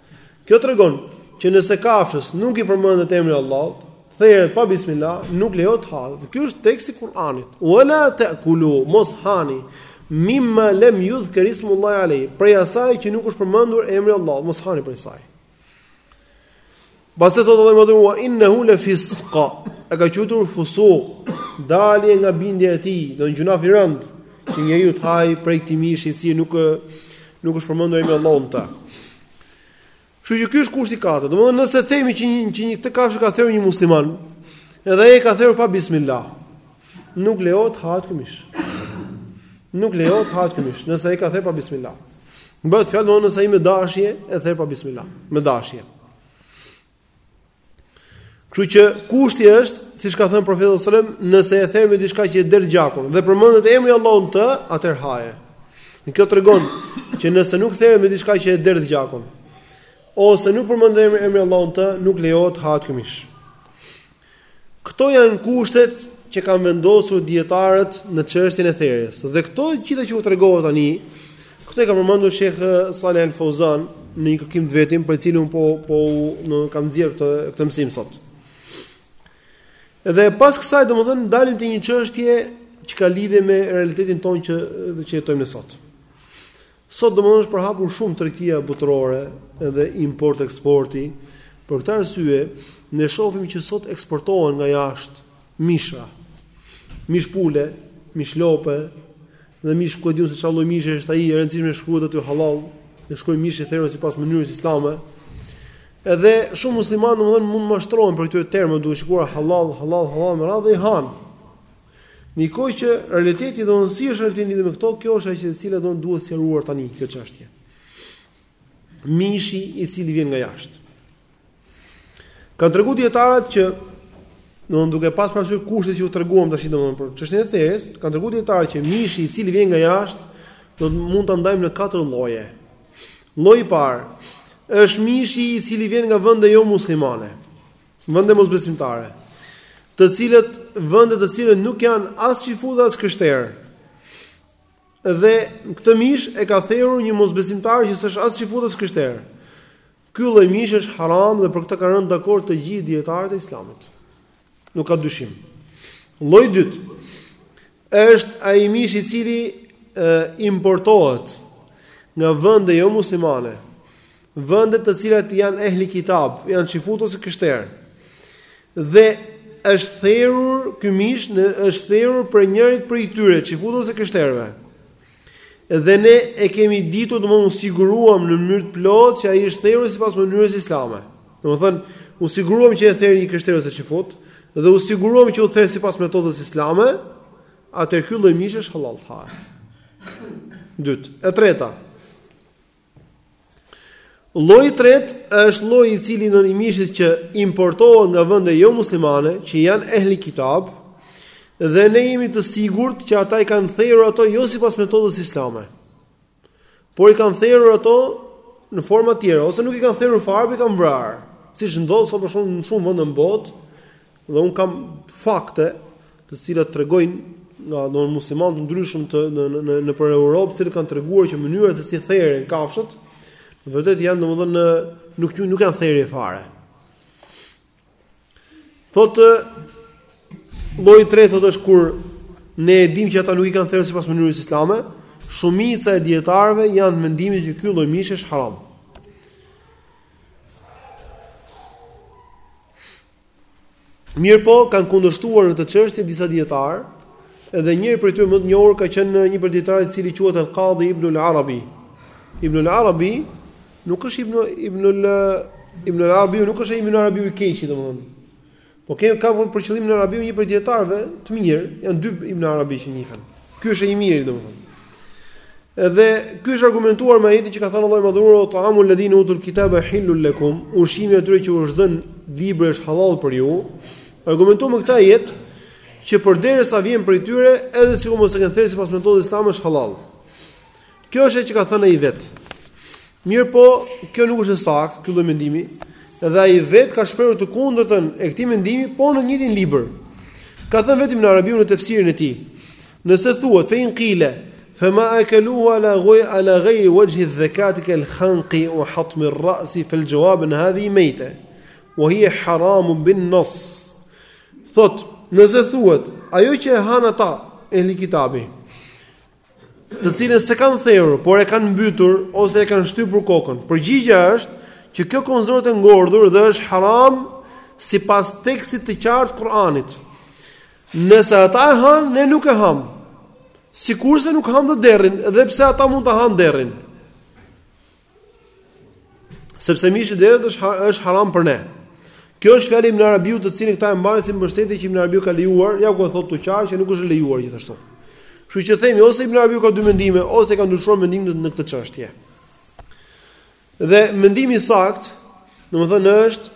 Kjo tregon që nëse kafshës nuk i përmendet emri i Allahut, theret pa bismillah, nuk lejohet të hahet. Ky është teksti i Kur'anit. Wala ta'kulu mos hani mimma lam yudhkar ismullahi alayh. Prej asaj që nuk është përmendur emri i Allahut, mos hani prej saj. Pastaj thotë Allahu i madhëruar wa innahu la fisq. E ka quajtur fusuq, dalje nga bindja e tij, domethënë gjynah i rëndë që njeriu të hajë prej këtij mishi i cili nuk Nuk është përmendur emri i Allahut në të. Kështu që ky është kushti i katërt. Domethënë nëse themi që një që një këtë kafshë e ka therur një musliman, edhe ai e ka therur pa bismillah. Nuk lejohet hahet ky mish. Nuk lejohet hahet ky mish, nëse ai e ka therur pa bismillah. Bëhet fjalë domethënë nëse ai me dashje e ther pa bismillah, me dashje. Kështu që kushti është, siç ka thënë profeti sallallahu alajhi wasallam, nëse e ther me diçka që e derdh gjakun dhe përmendet emri i Allahut në të, atëherë haje. Kjo tregon që nëse nuk theret me diçka që e derdh gjakun ose nuk përmendet emri i Allahut në të, nuk lejohet të hahet ky mish. Këto janë kushtet që kanë vendosur dijetarët në çështjen e therjes. Dhe këto të gjitha që u tregova tani, këto i ka përmendur Sheikh Saleh Al Fauzan në një kërkim të vetin prej të cilit po po u kam nxjerrë këtë këtë mësim sot. Dhe pas kësaj domethënë dalim te një çështje që ka lidhje me realitetin tonë që që jetojmë ne sot. Sot domethënë është përhapur shumë tregtia botërore dhe import eksporti, për këtë arsye ne shohim që sot eksportohen nga jashtë misha, mish pule, mish lope dhe mish ku e diun se çfarë lloj mishi është ai, e rëndësishme shkruhet aty hallall, dhe shkruajnë mish i therur sipas mënyrës islame. Edhe shumë muslimanë domethënë mund të mashtrohen prej këtyre termave duke shkruar hallall, hallall, hallall me radhë dhe i hanë. Ndërkohë që realiteti do si është realiteti lidhur me këto, kjo është ajo që e cila do duhet sqaruar tani kjo çështje. Mishi i cili vjen nga jashtë. Kanë tregu dietarët që duke pas parasysh kushtet që u treguam tash domthonë për çështjen e therjes, kanë tregu dietarët që mishi i cili vjen nga jashtë do mund ta ndajmë në katër lloje. Lloji i parë është mishi i cili vjen nga vende jo muslimane. Vende mosbesimtare, të cilat vende të cilët nuk janë as çifutë as krishterë. Dhe këtë mish e ka therur një mosbesimtar që s'është as çifut as krishterë. Ky lloj mishi është haram dhe për këtë kanë rënë dakord të gjithë dietarët e Islamit. Nuk ka dyshim. Lloji i dytë është ai mish i cili e, importohet nga vende jo muslimane, vendet të cilat janë ehli kitab, janë çifutë ose krishterë. Dhe është therur ky mish në është therur prej njërit prej tyre, çifutëve ose krishterëve. Dhe ne e kemi ditur, domthonë u siguruam në mënyrë të plotë që ai është therur sipas mënyrës islame. Domthonë u siguruam që e theri një krishterë ose çifut dhe u siguruam që u ther sipas metodës islame, atëherë ky lloj mishi është halal fare. Dyt, e treta. Lloji i tretë është lloji i cili domethënë i mishit që importohet nga vende jo muslimane, që janë ehli kitab, dhe ne jemi të sigurt që ata i kanë therur ato jo sipas metodës islame. Por i kanë therur ato në forma të tjera, ose nuk i kanë therur fare, po i kanë vrarë. Siç ndodh sot për shembull në shumë vende në botë, Dhe un kam fakte të cilat tregojnë nga disa muslimanë të ndryshëm të në në nëpër Europë, të cilët kanë treguar që mënyra se si theren kafshët, në vërtetë janë domethënë në nuk ju nuk janë therur fare. Thotë lloji i tretë është kur ne e dimë që ata nuk i kanë therë sipas mënyrës islame, shumica e dijetarëve janë të mendimit që ky lloj mishi është haram. Mirëpo kanë kundërshtuar në këtë çështje disa dijetarë, edhe njëri prej tyre më të njohur ka qenë një prej dijetarëve i cili quhet Al-Qadhi Ibn al-Arabi. Ibn al-Arabi nuk është Ibn Ibn al Ibn al-Arabi nuk është Ibn al-Arabi i keq, domethënë. Po ke ka për qëllim Ibn Arabiu një prej dijetarëve të mirë, janë dy Ibn Arabi që njihen. Ky është i miri domethënë. Edhe ky është argumentuar me ajetin që ka thënë Allahu i Madhëruar wa ta'amul ladhina utul kitaba hilul lakum, ushqimi i atyre që u është dhënë libri është hallall për ju. Argumentuar me këtë ajet që përderisa vjen prej tyre, edhe sikur mos e kenë therë sipas metodës islame është hallall. Kjo është ajo që ka thënë ai vet. Mirëpo, kjo nuk është e saktë, ky lloj mendimi, dhe ai vetë ka shprehur të kundërtën e këtij mendimi, po në të njëjtin libër. Ka thënë vetë Ibn Arabiu në tefsirin e tij. Nëse thuhet fe in qile, fe ma akaluhu ala ghuj ala ghairi wajhi zakati kal khanqi wa hatm al ras fi al jawab an hadhi mayta wa hiya haram bin nas. Thot, nëse thuhet, ajo që e han ata ehli kitabi. të cilën s'e kanë therur, por e kanë mbytur ose i kanë shtypur kokën. Përgjigja është që kjo konsiderohet e ngordhur dhe është haram sipas tekstit të qartë të Kur'anit. Nëse ata e han, ne nuk e ham. Sikurse nuk ham dhe derrin, edhe pse ata mund ta han derrin. Sepse mishi i derrit është është haram për ne. Kjo është fjala e Ibn Arabiu të cilin këta e mbajnë si mbështetje që Ibn Arabiu ka lejuar, ja ku e thotë këtu qartë që nuk është lejuar gjithashtu. Kështu që themi ose Ibn Arabiu ka dy mendime ose ka ndryshuar mendimin në këtë çështje. Dhe mendimi i saktë, domethënë është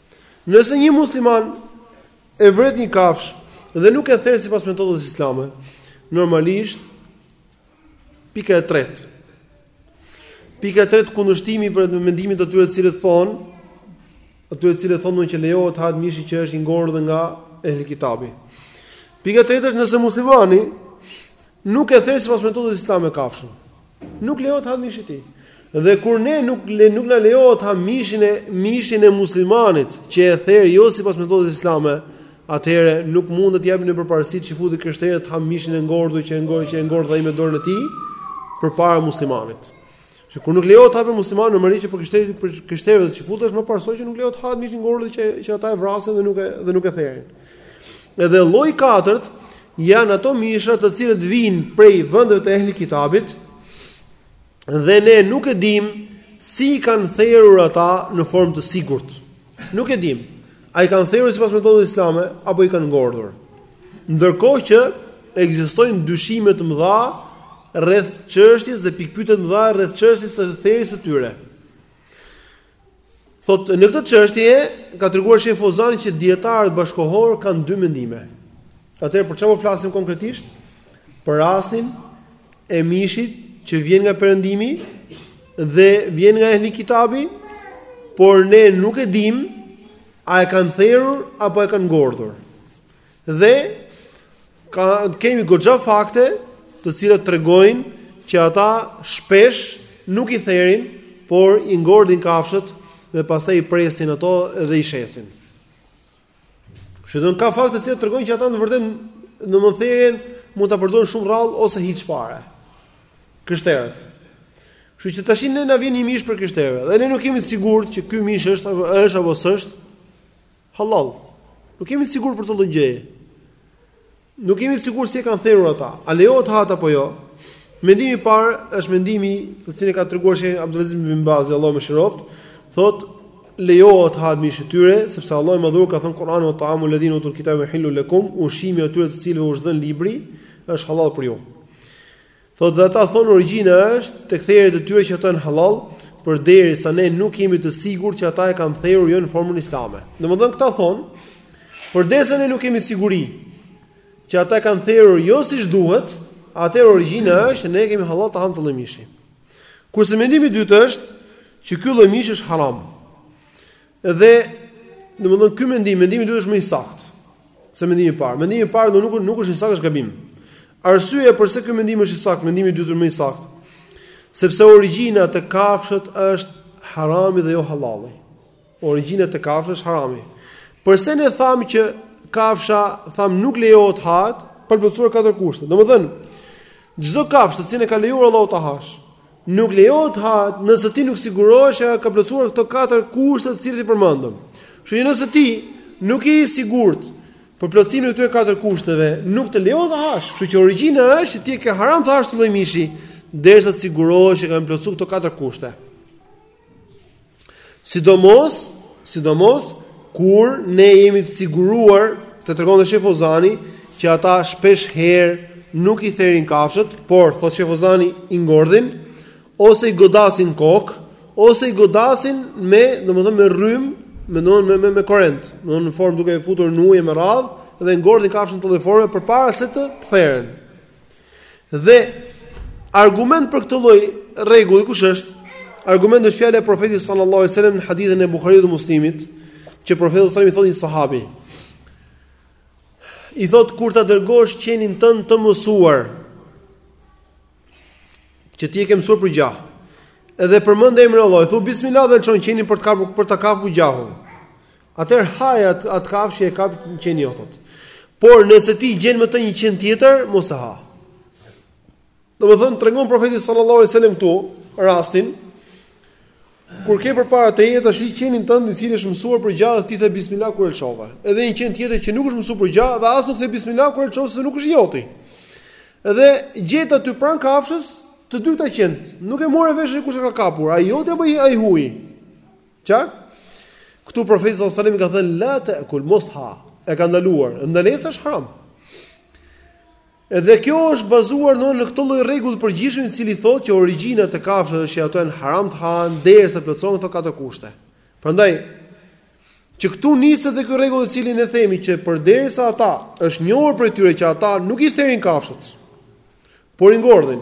Nëse një musliman e vret një kafshë dhe nuk e ther sipas metodës islame, normalisht pika e tretë. Pika e tretë kundërshtimi për mendimin e atyre të cilët thonë, atyre të cilët thonë që lejohet të hahet mishi që është i ngordhur nga ehli kitabi. Pika e tretë është nëse muslimani Nuk e ther sipas metodës islame kafshën. Nuk lejohet hamë mishin e tij. Dhe kur ne nuk le, nuk na lejohet hamë mishin e mishin e muslimanit që e ther jo sipas metodës islame, atëherë nuk mund t'i japim ne përparësi çifutit, të krishterit të hamë mishin e ngordhur që e ngordh që e ngordh ai me dorën e tij përpara muslimanit. Që kur nuk lejohet hahet për muslimanë në mëri që për krishterë për krishterë të çifute është më parësore që nuk lejohet hahet mishi i ngordhur që që ata e vrasin dhe nuk e dhe nuk e therin. Edhe lloji i katërt janë ato mishra të cilat vijnë prej vendeve të ehli kitabit dhe ne nuk e dimë si i kanë therur ata në formë të sigurt. Nuk e dimë, a i kanë therur sipas metodës islame apo i kanë ngordhur. Ndërkohë që ekzistojnë dyshime të mëdha rreth çështjes dhe pikëpyetje të mëdha rreth çështjes së therjes së tyre. Thotë në këtë çështje ka treguar Sheh Feuzani që dietarët bashkëkohorë kanë dy mendime. Atëherë për çfarë po flasim konkretisht? Për rastin e mishit që vjen nga Perëndimi dhe vjen nga Ehli Kitabi, por ne nuk e dimë a e kanë therur apo e kanë ngordhur. Dhe ka kemi goxha fakte të cilat tregojnë që ata shpesh nuk i therin, por i ngordhin kafshët dhe pastaj i presin ato dhe i shesin. Kështu domethënë ka fakte që tregojnë që ata në të vërtetë therjen mund ta përdorin shumë rrallë ose hiç fare. Krishterët. Kështu që tashi ne na vjen një mish prej të krishterëve dhe ne nuk jemi të sigurt që ky mish është është apo s'është hallal. Nuk jemi të sigurt për këtë lloj gjëje. Nuk jemi të sigurt si e kanë therur ata. A lejohet të hahet apo jo? Mendimi i parë është mendimi të cilin e ka treguar Sheh Abdulaziz ibn Bazi, Allahu e mëshiroftë, thotë lejohet të hahet mishi i tyre, sepse Allahu i madhëruar ka thënë në Kur'an wa ta'amu alladhina utul kitaba hillun lakum, ushqimi i atyre të cilëve u është dhënë libri është hallal për ju. Thotë dhe ata thonë origjina është tek therjet e tyre që ato janë hallal, përderisa ne nuk jemi të sigurt që ata e kanë therur jo në formën islame. Domethënë këta thonë, përderisa ne nuk kemi siguri që ata e kanë therur jo siç duhet, atëherë origjina është që ne kemi hallal ta hamë këtë lloj mishi. Kurse mendimi i dytë është që ky lloj mishi është haram. Dhe domethënë ky mendim, mendimi i dytë është më i saktë se mendimi i parë. Mendimi i parë nuk nuk është i saktë, është gabim. Arsyeja përse ky mendim është i saktë, mendimi i dytë është më i saktë, sepse origjina te kafshët është harami dhe jo hallalli. Origjina te kafshët është harami. Përse ne themi që kafsha thamë nuk lejohet hahet, pa plotësuar katër kushte. Domethënë, çdo kafshë të cilën e ka lejuar Allahu ta hash, Nuk lejohet të hahet nëse ti nuk sigurohesh që i ka plotësuar këto katër kushte të cilat i përmendëm. Kështu që nëse ti nuk je i sigurt për plotësimin e këtyre katër kushteve, nuk të lejohet të hash. Kështu që origjina është që ti e ke haram të hash këtë lloj mishi, derisa të sigurohesh që i ka plotësuar këto katër kushte. Sidomos, sidomos kur ne jemi të siguruar, të tregon dhe Shefozani, që ata shpesh herë nuk i therin kafshët, por thotë Shefozani i ngordhin ose i godasin në kokë, ose i godasin me, domethënë me rrymë, me domon me me me korrent, domon në formë duke e futur në ujë me radhë dhe ngordhin kafshën në këtë formë përpara se të theren. Dhe argument për këtë lloj rregulli kush është? Argument është fjala e Profetit sallallahu alajhi wasallam në hadithin e Buhariut dhe Muslimit, që Profeti sallallahu alajhi wasallam i thotë një sahabi, i thotë kur ta dërgosh qenin tënd të mësuar, që ti e ke mësuar për gjah. Edhe përmend emrin e Allahut, thu bismillah dhe lëshon qenin për të kapur për të kapur gjahun. Atëherë haje atë at kafshë e ka kap qeni jot. Por nëse ti gjen me të një qen tjetër, mos e ha. Domethën tregon profeti sallallahu alajhi wasallam këtu rastin kur ke përpara teje dy qen, qenin tënd i cili është mësuar për gjah dhe ti the bismillah kur e lëshove. Edhe një qen tjetër që nuk është mësuar për gjah dhe as nuk the bismillah kur e lëshove se nuk është i joti. Edhe i gjet aty pranë kafshës të dy këta qen. Nuk e more vesh kush e ka kapur, ai joti apo ai i huaj. Qartë? Këtu profeti sallallahu alajhi wasallam ka thënë la ta'kul mos ha. E ka ndaluar. Ndalesa është haram. Edhe kjo është bazuar në në këtë lloj rregulli të përgjithshëm i cili thotë që origjina te kafshët është që ato janë haram të hahen derisa plotësohen këto katër kushte. Prandaj që këtu niset edhe ky rregull i cili ne themi që përderisa ata është njohur prej tyre që ata nuk i therin kafshët, por i ngordhin.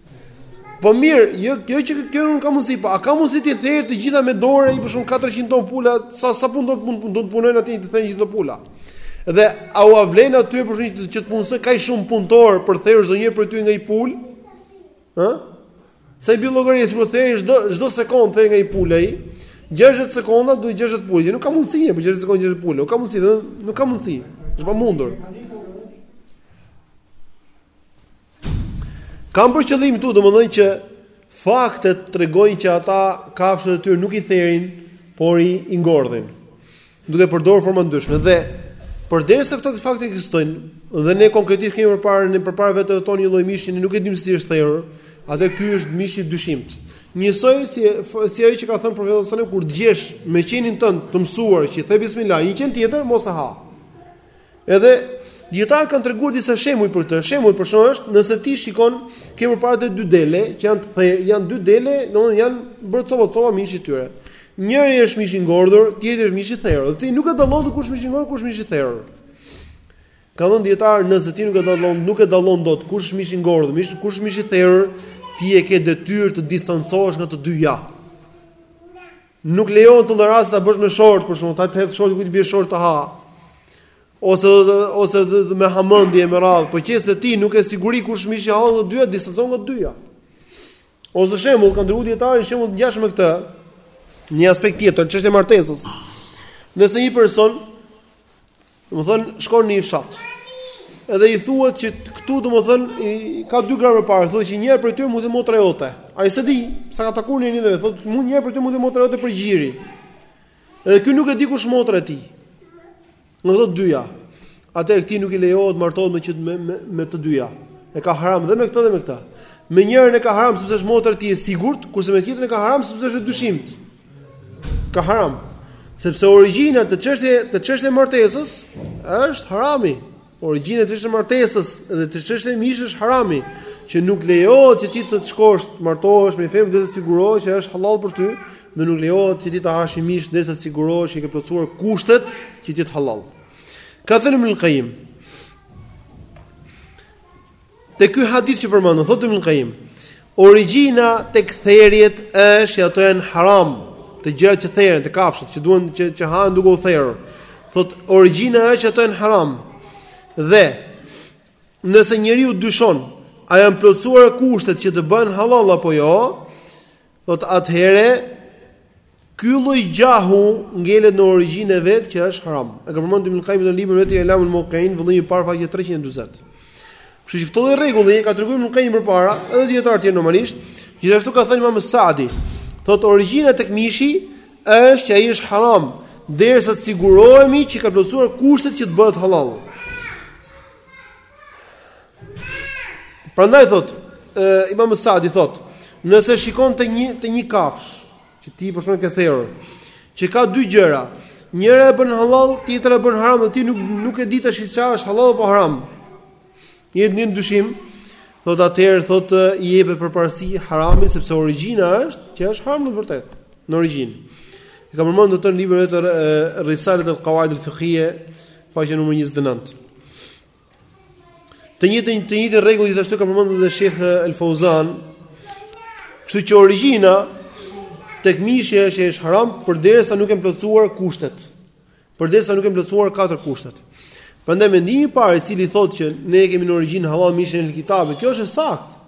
Po mirë, jo kjo që kjo nuk ka mundësi, po a ka mundësi t'i therë të gjitha me dorë, për shembull 400 ton pula, sa sa punëtorë do të mund të punojnë aty të therin gjithë pula. Dhe a u vlen atyre për shembull që të punësojë kaq shumë punëtorë për të therë çdo një prej tyre nga një pulë? Ë? Sa i bën llogaria po të therë çdo çdo sekondë therë nga një pulë ai? 60 sekonda duhet 60 pula. Nuk ka mundësi, për 60 sekonda 60 pula. Nuk ka mundësi, nuk ka mundësi. Është e pamundur. Kam për qëllim këtu domethënë që faktet tregojnë që ata kafshët e tyre nuk i therin, por i, i ngordhin. Duke përdorur forma të ndryshme dhe përderisa këto fakte ekzistojnë dhe ne konkretisht kemi përpara ne përpara vetes tonë një lloj mishi ne nuk e dimë se si është therur, atëherë ky është mish i dyshimtë. Njësoj si si ajo që ka thënë profeti sallallahu alajhi wasallam kur të gjesh me qenin tënd të mësuar që the bismillah, një qen tjetër mos e ha. Edhe dijetarët kanë treguar disa shembuj për këtë. Shembull për shembull është nëse ti shikon ke përpara teje dy dele që janë të the, janë dy dele, domethënë janë bërë copa copa mishi tyre. Njëri është mish i ngordhur, tjetri është mish i therur. Dhe ti nuk e dallon kush mishi i ngordhur, kush mishi i therur. Kanë thënë dijetarët nëse ti nuk e dallon, nuk e dallon dot kush është mishi i ngordhur, mish kush është mishi i therur, ti e ke detyrë të distancohesh nga të dyja. Nuk lejohet te ky lloj rasti ta bësh me short, për shembull, ta hedh short kujt t'i bie short të ha. Ose ose me hamendje me radhë, po qe se ti nuk je i sigurt kush mishi hallall nga të dyja distancohesh nga të dyja. Ose shembull, kanë treguar dijetarët shembull të ngjashëm me këtë. Një aspekt tjetër, çështja e martesës. Nëse një person Domethënë shkon në një fshat. Edhe i thuhet që këtu domethënë i ka dy gra më parë, thotë që njëra prej tyre mund të jetë motra jote. Ai s'e di, s'e ka takuar njëherë dhe thotë mund njëra prej tyre mund të jetë motra jote prej gjiri. Edhe ky nuk e di kush motra e tij. Në këto dyja. Atëherë këtij nuk i lejohet të martohet me që me, me, me të dyja. E ka haram dhe me këtë dhe me këtë. Me njërën e ka haram sepse është motra e tij e sigurt, kurse me tjetrën e ka haram sepse është e dyshimtë. Ka haram. Sepse origjina te çështja te çështja e martesës është harami. Origjina te çështja e martesës dhe te çështja e mishit është harami, që nuk lejohet që ti të shkosh të martohesh me femër derisa të sigurohesh që është halal për ty, dhe nuk lejohet që ti të hash mish derisa të sigurohesh që i ke plotësuar kushtet që të jetë halal. Ka thënë Ibn Qayyim, Te ky hadith që përmendëm, thotë Ibn Qayyim, origjina tek therjet është që ato janë haram, te gjërat që theren, te kafshët që duen që që hahen duke u therur. Thotë origjina është që ato janë haram. Dhe nëse njeriu dyshon, a janë plotësuar kushtet që të bëhen halal apo jo? Thotë atëherë ky lloj gjahu ngelet në origjinën e vet që është haram. E ka përmendur Ibn Qayyim në librin e vet Ilamul Muwaqqiin, vëllimi i parë faqe 340. Kështu që këtë lloj rregulli e ka treguar Ibn Qayyim përpara, edhe dijetarë të tjerë normalisht, gjithashtu ka thënë Imam Sa'di, thotë origjina tek mishi është që ai është haram, derisa të sigurohemi që i ka plotësuar kushtet që të bëhet halal. Prandaj thot, e, Imam Sa'di thot, nëse shikon te një te një kafsh, që ti po e zëmë e ke therur, që ka dy gjëra, njëra e bën halal, tjetra e bën haram dhe ti nuk nuk e di tash çfarë është halal apo haram. Je në dyshim, thot atëherë thot i jepet përparësi haramit sepse origjina është që është haram në vetvete, në origjinë. E ka përmendur te libri i vet Risalet al-Qawaid al-Fiqhiyya, faqja numër 29. Të njëjtin të njëjtin rregull gjithashtu e ka përmendur dhe Sheh El Fauzan. Kështu që origjina tek mishi është është haram përderisa nuk janë plotësuar kushtet. Përderisa nuk janë plotësuar katër kushtet. Prandaj mendimi i parë i cili thotë që ne e kemi në origjinë hallall mishin e kitabit, kjo është e saktë.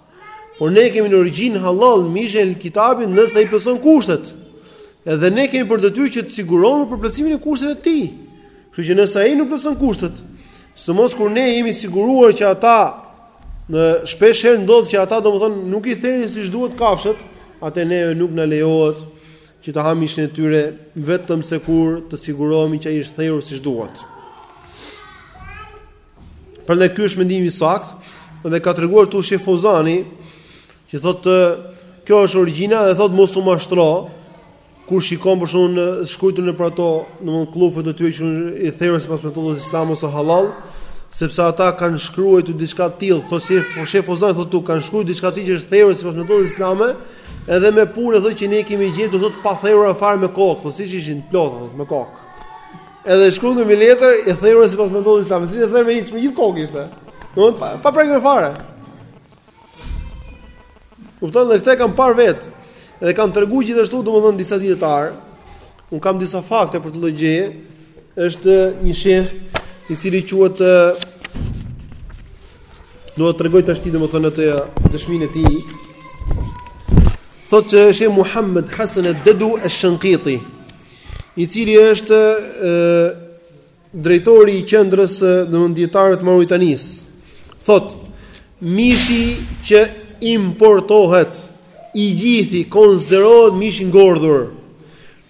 Por ne e kemi në origjinë hallall mishin e kitabit nëse ai i plotëson kushtet. Edhe ne kemi për detyrë që të sigurohemi për plotësimin e kushteve të tij. Kështu që nëse ai nuk i plotëson kushtet, sidomos kur ne jemi të siguruar që ata shpeshherë ndodh që ata domethënë nuk i therin siç duhet kafshët, atë ne nuk na lejohet që ta hamë mishin e tyre vetëm se kur të sigurohemi që ai është therur siç duhet. Prandaj ky është mendimi i saktë dhe ka treguar këtu Sheh Fauzani që thotë kjo është origjina dhe thotë mos u mashtro, Kur shikon për shembull shkruajtur nëpër ato, domthonë këllëfet e tyre që është i therur sipas metodës islame ose hallall, sepse ata kanë shkruajtur diçka të tillë, thotë Sheh Fauzani thotë tu kanë shkruajtur diçka të tillë që është therur sipas metodës islame, edhe me punë thotë që ne kemi gjetur thotë pa therur fare me kokë, thotë siç ishin plotë thotë me kokë. Edhe shkruajtur me letër i therur sipas metodës islame, siç e therur me një me gjithë kokë ishte. Domthonë pa, pa prekë fare. Kupton dhe këtë e kam parë vet. Dhe kanë treguar gjithashtu domethënë disa dijetarë. Unë kam disa fakte për këtë lloj gjëje. Është një sheh i cili quhet do të tregoj tashti domethënë atë dëshminë e tij. Thotë sheh Muhammed Hasan al-Dadu al-Shanqiti, i cili është Drejtori i qendrës së dijetarëve të Mauritanisë thotë, mishi që importohet i gjithi konsiderohet mish i ngordhur.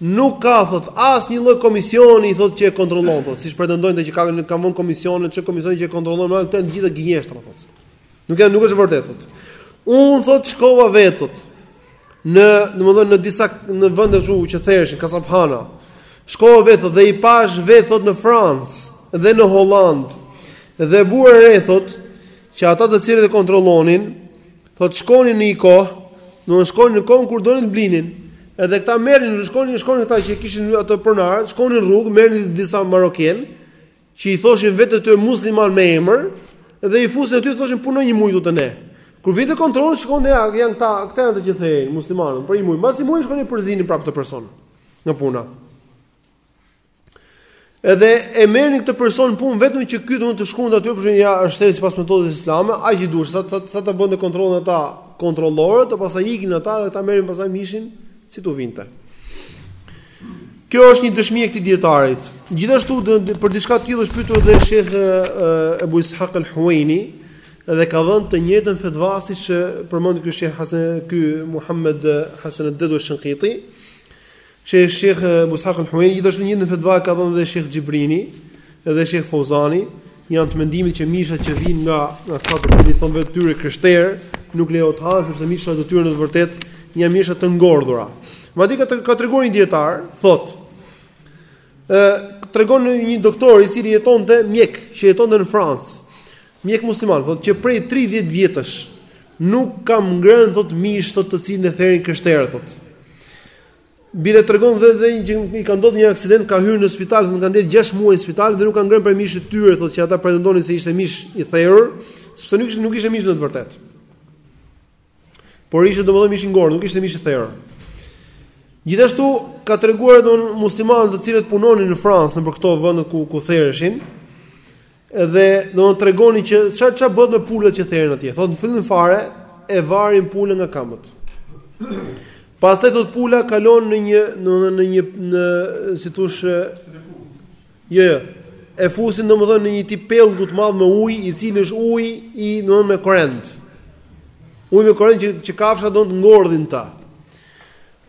Nuk ka thotë asnjë lloj komisioni thotë që e kontrollon thotë, siç pretendojnë ata që kanë kanë vënë komisione, çka komisioni që e kontrollon, ato janë të gjitha gënjeshtra thotë. Nuk janë nuk është e vërtetë. Unë thotë shkova vetë thotë në, domethënë në disa në vende ku që thershin kasaphana. Shkova vetë dhe i pashë vetë thotë në Francë dhe në Holandë. Dhe vura re thotë që ata të cilët e kontrollonin, thotë shkonin në një kohë, do të shkonin në kohën kur donin të blinin. Edhe këta merrin, shkonin, shkonin këta që kishin ato pronarët, shkonin në rrugë, merrin disa marokenë, që i thoshin vetes së tyre musliman me emër dhe i fusnin aty thoshin puno një muaj te ne. Kur vinte kontrolli thoshin janë këta, këta janë të gjithë thej muslimanë, për një muaj, mbas një muaj shkonin i përzinin prapë këtë person në punë. Edhe e merrnin këtë person në punë vetëm që ky domethënë të shkonte aty për shkak ja është therur sipas metodës islame, aq i duhet sa sa, sa ta bënin kontrollin ata kontrollorët, pastaj ikin ata dhe ta merrin pastaj mishin si t'u vinte. Kjo është një dëshmi e këtij dietarit. Gjithashtu për diçka të tillë është pyetur edhe Sheikh Abu Ishaq al-Huwaini dhe ka dhënë të njëjtën fatva siç përmendi ky Sheikh Hasan ky Muhammed Hasan al-Dadu al-Shinqiti. Sheikh Sheikh Abu Ishaq al-Huwaini gjithashtu të njëjtën fatva ka dhënë edhe Sheikh Xhibrini edhe Sheikh Fozani. Janë të mendimit që mishat që vijnë nga ata të cilët i thonë vetes tyre krishterë, nuk lejohet të hahen sepse mishat e tyre në të vërtetë janë misha të ngordhura. Madje ka ka treguar një dietar, thotë ë tregon një doktor i cili jetonte mjek, që jetonte në Francë. Mjek musliman, thotë që prej 30 vjetësh nuk kam ngrënë thotë mish thotë të cilin e therin krishterët thotë. Bile tregon dhe dhe një gjë i ka ndodhur një aksident, ka hyrë në spital, thotë ka ndenj 6 muaj në spital dhe nuk ka ngrënë prej mishit të tyre, thotë që ata pretendonin se ishte mish i therur, sepse nuk ishte nuk ishte mish në të vërtetë. Por ishte domethënë mish i ngordh, nuk ishte mish i therur. Gjithashtu kanë treguar edhe muslimanët të cilët punonin në Francë, nëpër këto vende ku ku thereshin, Edhe do të tregoj që ça ça bëhet me pulat që theren atje. Thotë në fillim fare e varin pulën nga këmbët. Pastaj thot pula kalon në një në në në një në si thosh jo jo e fusin domethënë në një tip pellgu të madh me ujë i cili është ujë i domethënë me korrent. Ujë me korrent që që kafsha do të ngordhë në të.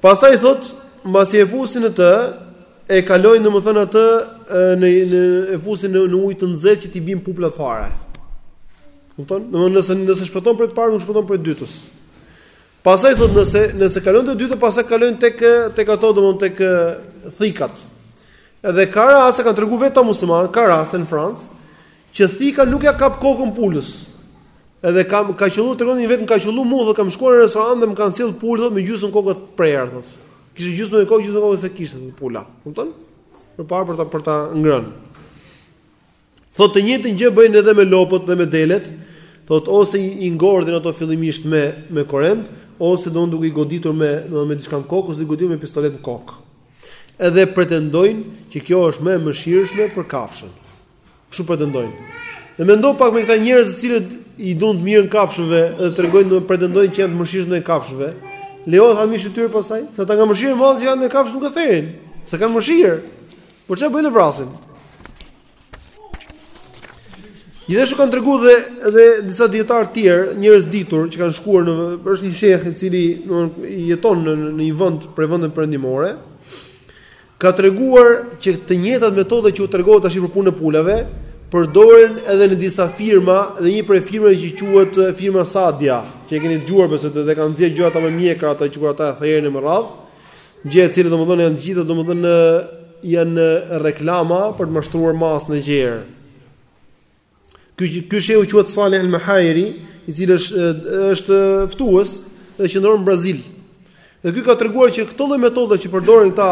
Pastaj thotë, mbasi e fusin atë, e kalojnë domethënë atë në në e fusin në, në ujë të nxehtë që t'i bien puplat fare. Kupton? Do nëse nëse shpëton prej të parës, nuk shpëton prej të dytës. Pastaj thotë nëse nëse kalon te e dyta, pastaj kalojnë tek tek ato domethënë tek thikat. Edhe ka raste kanë tregu vetë ata muslimanë, ka raste në Francë Që thika nuk ja kap kokën pulës. Edhe kam ka qellu tregon një vetë ka qellu mua dhe kam shkuar në restorant dhe më kanë sjell pulë thotë me gjysmë kokë të prerë thotë. Kishte gjysmën e kokës, gjysmën e kokës e kishte thotë pula. Kupton? Përpara për ta për ta ngrënë. Thotë të njëjtën gjë bëjnë edhe me lopët dhe me delet, thotë ose i ngordhin ato fillimisht me me korent, ose do duke i goditur me do me diçka në kokë ose i goditur me pistolet në kokë. Edhe pretendojnë që kjo është më e mëshirshme për kafshën. Kështu pretendojnë. Dhe mendo pak me këta njerëz të cilët i duan të mirën kafshëve dhe tregojnë dhe pretendojnë që janë të mëshirshëm ndaj kafshëve. Lejohet ta hash mishin e tyre pasaj? Se ata nga mëshira e madhe që kanë me kafshë nuk e therin. Se kanë mëshirë. Por çfarë bëjnë, e vrasin? Gjithashtu kanë treguar dhe edhe disa dietar të tjerë, njerëz të ditur që kanë shkuar në është një sheh i cili domthonë jeton në në një vend prej vendeve perëndimore. ka treguar që të njëjtat metoda që u tregova tashi për punën e pulave, përdoren edhe në disa firma dhe një prej firmave që quhet firma Sadia, që e keni dëgjuar besoj dhe kanë nxjerr gjoja ata me mjekra ata që kur ata e therin me radh, gjë e cila domethënë janë të gjitha domethënë janë reklama për të mashtruar masën e gjerë. Ky ky shehu quhet Saleh El Mahairi, i cili është është ftues dhe qëndron në Brazil. Dhe ky ka treguar që këto lloj metoda që përdorin këta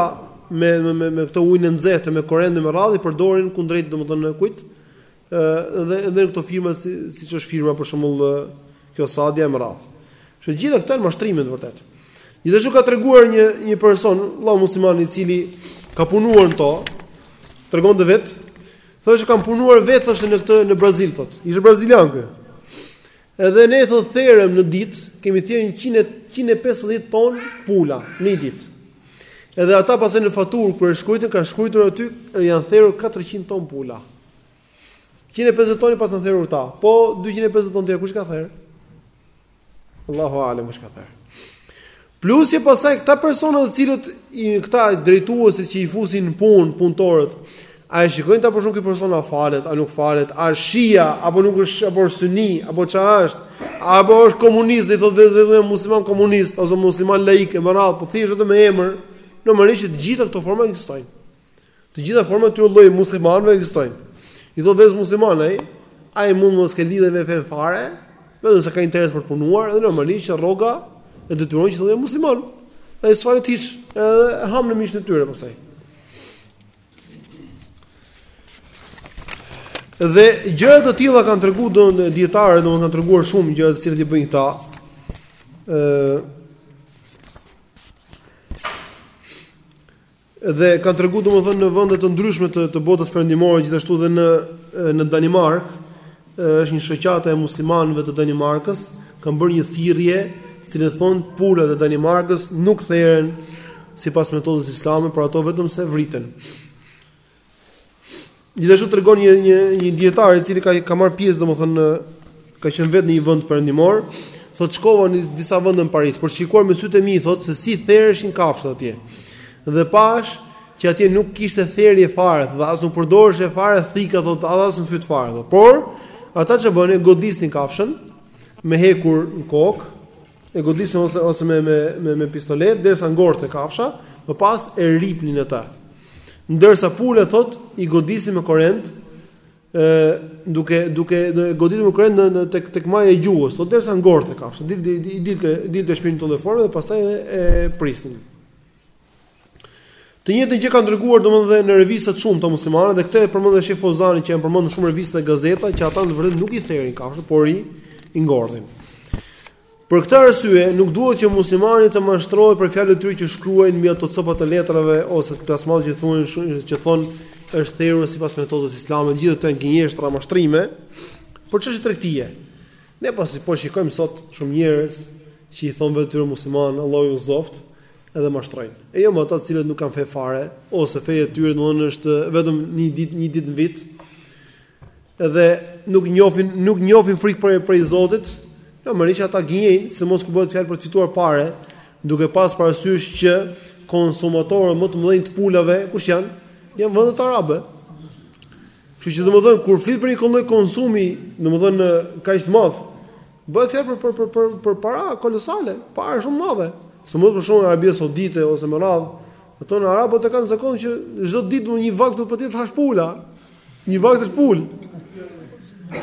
me me me, me këto ujin e nxehtë me korrent me radhë përdorin kundrejt domethënë kujt? ë dhe edhe në këto firma si siç është firma për shembull kjo Sadia me radhë. Që të gjitha këto janë mashtrime të vërtetë. Gjithashtu ka treguar një një person, vëlla musliman i cili ka punuar në to, tregonte vet Thoshte kam punuar vetë thoshte në këto në Brazil thotë. Ishte brazilian ky. Edhe ne thotë therëm në ditë, kemi therë 100 150 ton pula në një ditë. Edhe ata pastaj në faturë kur e shkruajtën kanë shkruar aty janë therur 400 ton pula. 150 ton i paskan therur këta. Po 250 ton tjerë kush i ka therë? Allahu alem kush i ka therë. Plus që pastaj këta persona të cilët këta drejtuesit që i fusin në punë punëtorët, a e shikojnë këta për shembull ky person a falet, a nuk falet, a është shia apo nuk është apo është sunni, apo çfarë është? Apo është komunist, i thotë vetes vetes musliman komunist ose musliman laik e më radh, po thjesht vetëm me emër, normalisht të gjitha këto forma ekzistojnë. Të gjitha forma të lloj muslimanëve ekzistojnë. I thotë vetes musliman ai, ai mund mos ketë lidhje me fen fare, vetëm se ka interes për të punuar dhe normalisht që rroga e detyron që të jetë musliman. Ai s'falet hiç, edhe e ham ne mishin e tyre pastaj. Dhe gjëra të tilla kanë treguar don dietarë, domethënë kanë treguar shumë gjëra të cilat i bëjnë këta. ë Dhe kanë treguar domethënë në vende të ndryshme të të botës perëndimore gjithashtu dhe në në Danimarkë, është një shoqata e muslimanëve të Danimarkës, kanë bërë një thirrje, në të cilën thon pulat e Danimarkës nuk theren sipas metodës islame, por ato vetëm se vriten. Gjithashtu tregon një një një dietar i cili ka ka marr pjesë domethënë në ka qenë vetë në një vend perëndimor, thotë shkova në disa vende në Paris, për të shikuar me sytë e mi thotë se si thereshin kafshët atje. Dhe pash që atje nuk kishte therje fare, thotë as nuk përdoreshe fare thika thotë as as në fyt fare. Por ata ç'bënin, godisnin kafshën me hekur në kokë, e godisnin ose ose me me me, me pistoletë derisa ngorte kafsha, më pas e ripnin atë. Ndërsa pulat thot i godisnin me korrent, ë duke duke e goditur me korrent në tek tek maja e gjuhës, thot derisa ngorte kafsha, dil i dilte dilte shpirti në atë formë dhe pastaj e, e prisnin. Të njëjtën gjë kanë treguar domethënë në revista të shumta muslimane dhe këtë e përmend dhe Sheh Fozani që janë përmendur shumë revista dhe gazeta që ata në vërtetë nuk i therin kafshët, por i ngordhin. Për këtë arsye, nuk duhet që muslimani të mashtrohet prej fjalëve e tyre që shkruajnë mbi ato copa të letrave ose të plasmasave që thonë shumë që thonë është therur sipas metodës islame, gjithë këto janë gënjeshtra mashtrime për çështje tregtie. Ne pasi po shikojmë sot shumë njerëz që i thonë vetë tyre musliman, Allahu i udhëzoftë, edhe mashtrojnë. E jo me ata të cilët nuk kanë fe fare, ose feja e tyre domthonë është vetëm një ditë, një ditë në vit. Edhe nuk njohin, nuk njohin frikë prej Zotit. Jo, më rish ata gënjejnë se mos ku bëhet fjalë për të fituar pare, duke pas parasysh që konsumatorë më të mëdhenj të pulave, kush janë? Janë vendet arabe. Kështu që domthonë kur flit për një lloj konsumi, domthonë kaq të madh, Bëhet fjalë për për për për për para kolosale, para shumë të madhe. Se mund për shkakun e Arabisë Saudite ose Emiratet, ato në arabët e kanë zakon që çdo ditë do një vakt do të jetë hash pulë. Një vakt është pulë.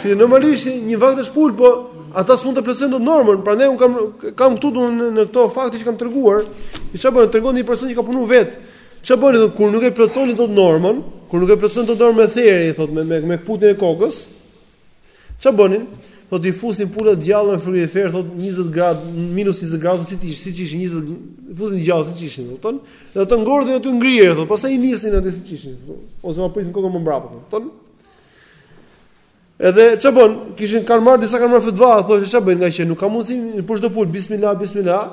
Që normalisht një vakt është pul, po ata s'mund të plotësojnë dot normën, prandaj un kam kam këtu do në, në këto fakte që kam treguar, i çfarë bën, tregon një person që ka punuar vet. Çfarë bëni do kur nuk e plotësoni dot normën, kur nuk e plotësoni dot normën e therjes, thotë me me me këputjen e kokës, Ça bënin? Thotë i fusnin pulat gjallë në frigorifer, thotë 20 gradë, minus 20 gradë, si ti, siç ishin 20, fusnin gjallë siç ishin, kupton? Dhe ato ngordhin aty ngrirë, thotë, pastaj i nisnin aty siç ishin, ose ia prisnin kokën më mbrapa, kupton? Edhe ç'a bën? Kishin kanë marrë disa kanë marrë fatva, thoshte ç'a bëjnë nga që nuk ka mundësi për çdo pulë, bismillah, bismillah.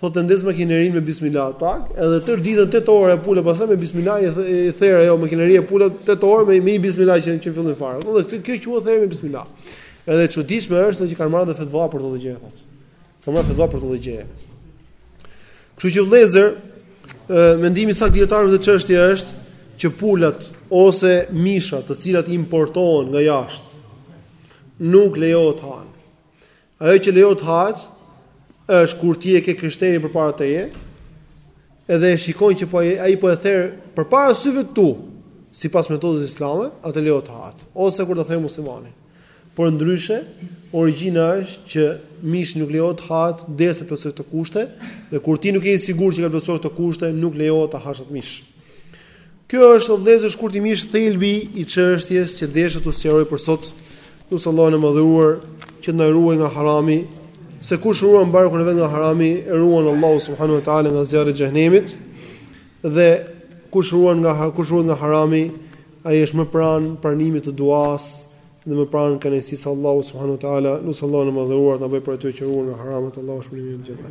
Thotë e ndez makinerinë me bismillah tak, edhe tërë ditën tetë orë pula pastaj me bismillah i therë ajo makineria pula tetë orë me me bismillah që në fillim fare. Thotë kjo kjo quhet therë me bismillah. Edhe çuditshme është që kanë marrë dhe fetva për këtë gjë thotë. Kanë marrë fetva për këtë gjë. Kështu që vëllezër, mendimi i saktë në këtë çështje është që pulat ose misha të cilat importohen nga jashtë nuk lejohet të hahen. Ajo që lejohet ta hash është kur ti e ke krishterin përpara teje, edhe e shikon që ai po e ther përpara syve të tu, sipas metodës islame, atë lejohet ta hash, ose kur ta therë muslimani. Por ndryshe, origjina është që mishi nuk lejohet të hahet derisa plotësojë këto kushte, dhe kur ti nuk je i sigurt që ka plotësuar këto kushte, nuk lejohet ta hash atë mish. Kjo është o vëllezër shkurtimisht thelbi i çështjes që desha t'ju sqaroj për sot. Lus Allahun e madhëruar që të na ruajë nga harami, se kush ruan barkun e vet nga harami, e ruan Allahu subhanahu wa taala nga zjarri i xhehenemit. Dhe kush ruan nga kush ruan nga harami, ai është më pranë pranimit të duas dhe më pranë kënaqësisë së Allahut subhanahu wa taala. Lus Allahun e madhëruar të na bëjë prej atyre që ruhen nga haramat, Allahu shpëlimin e gjitha.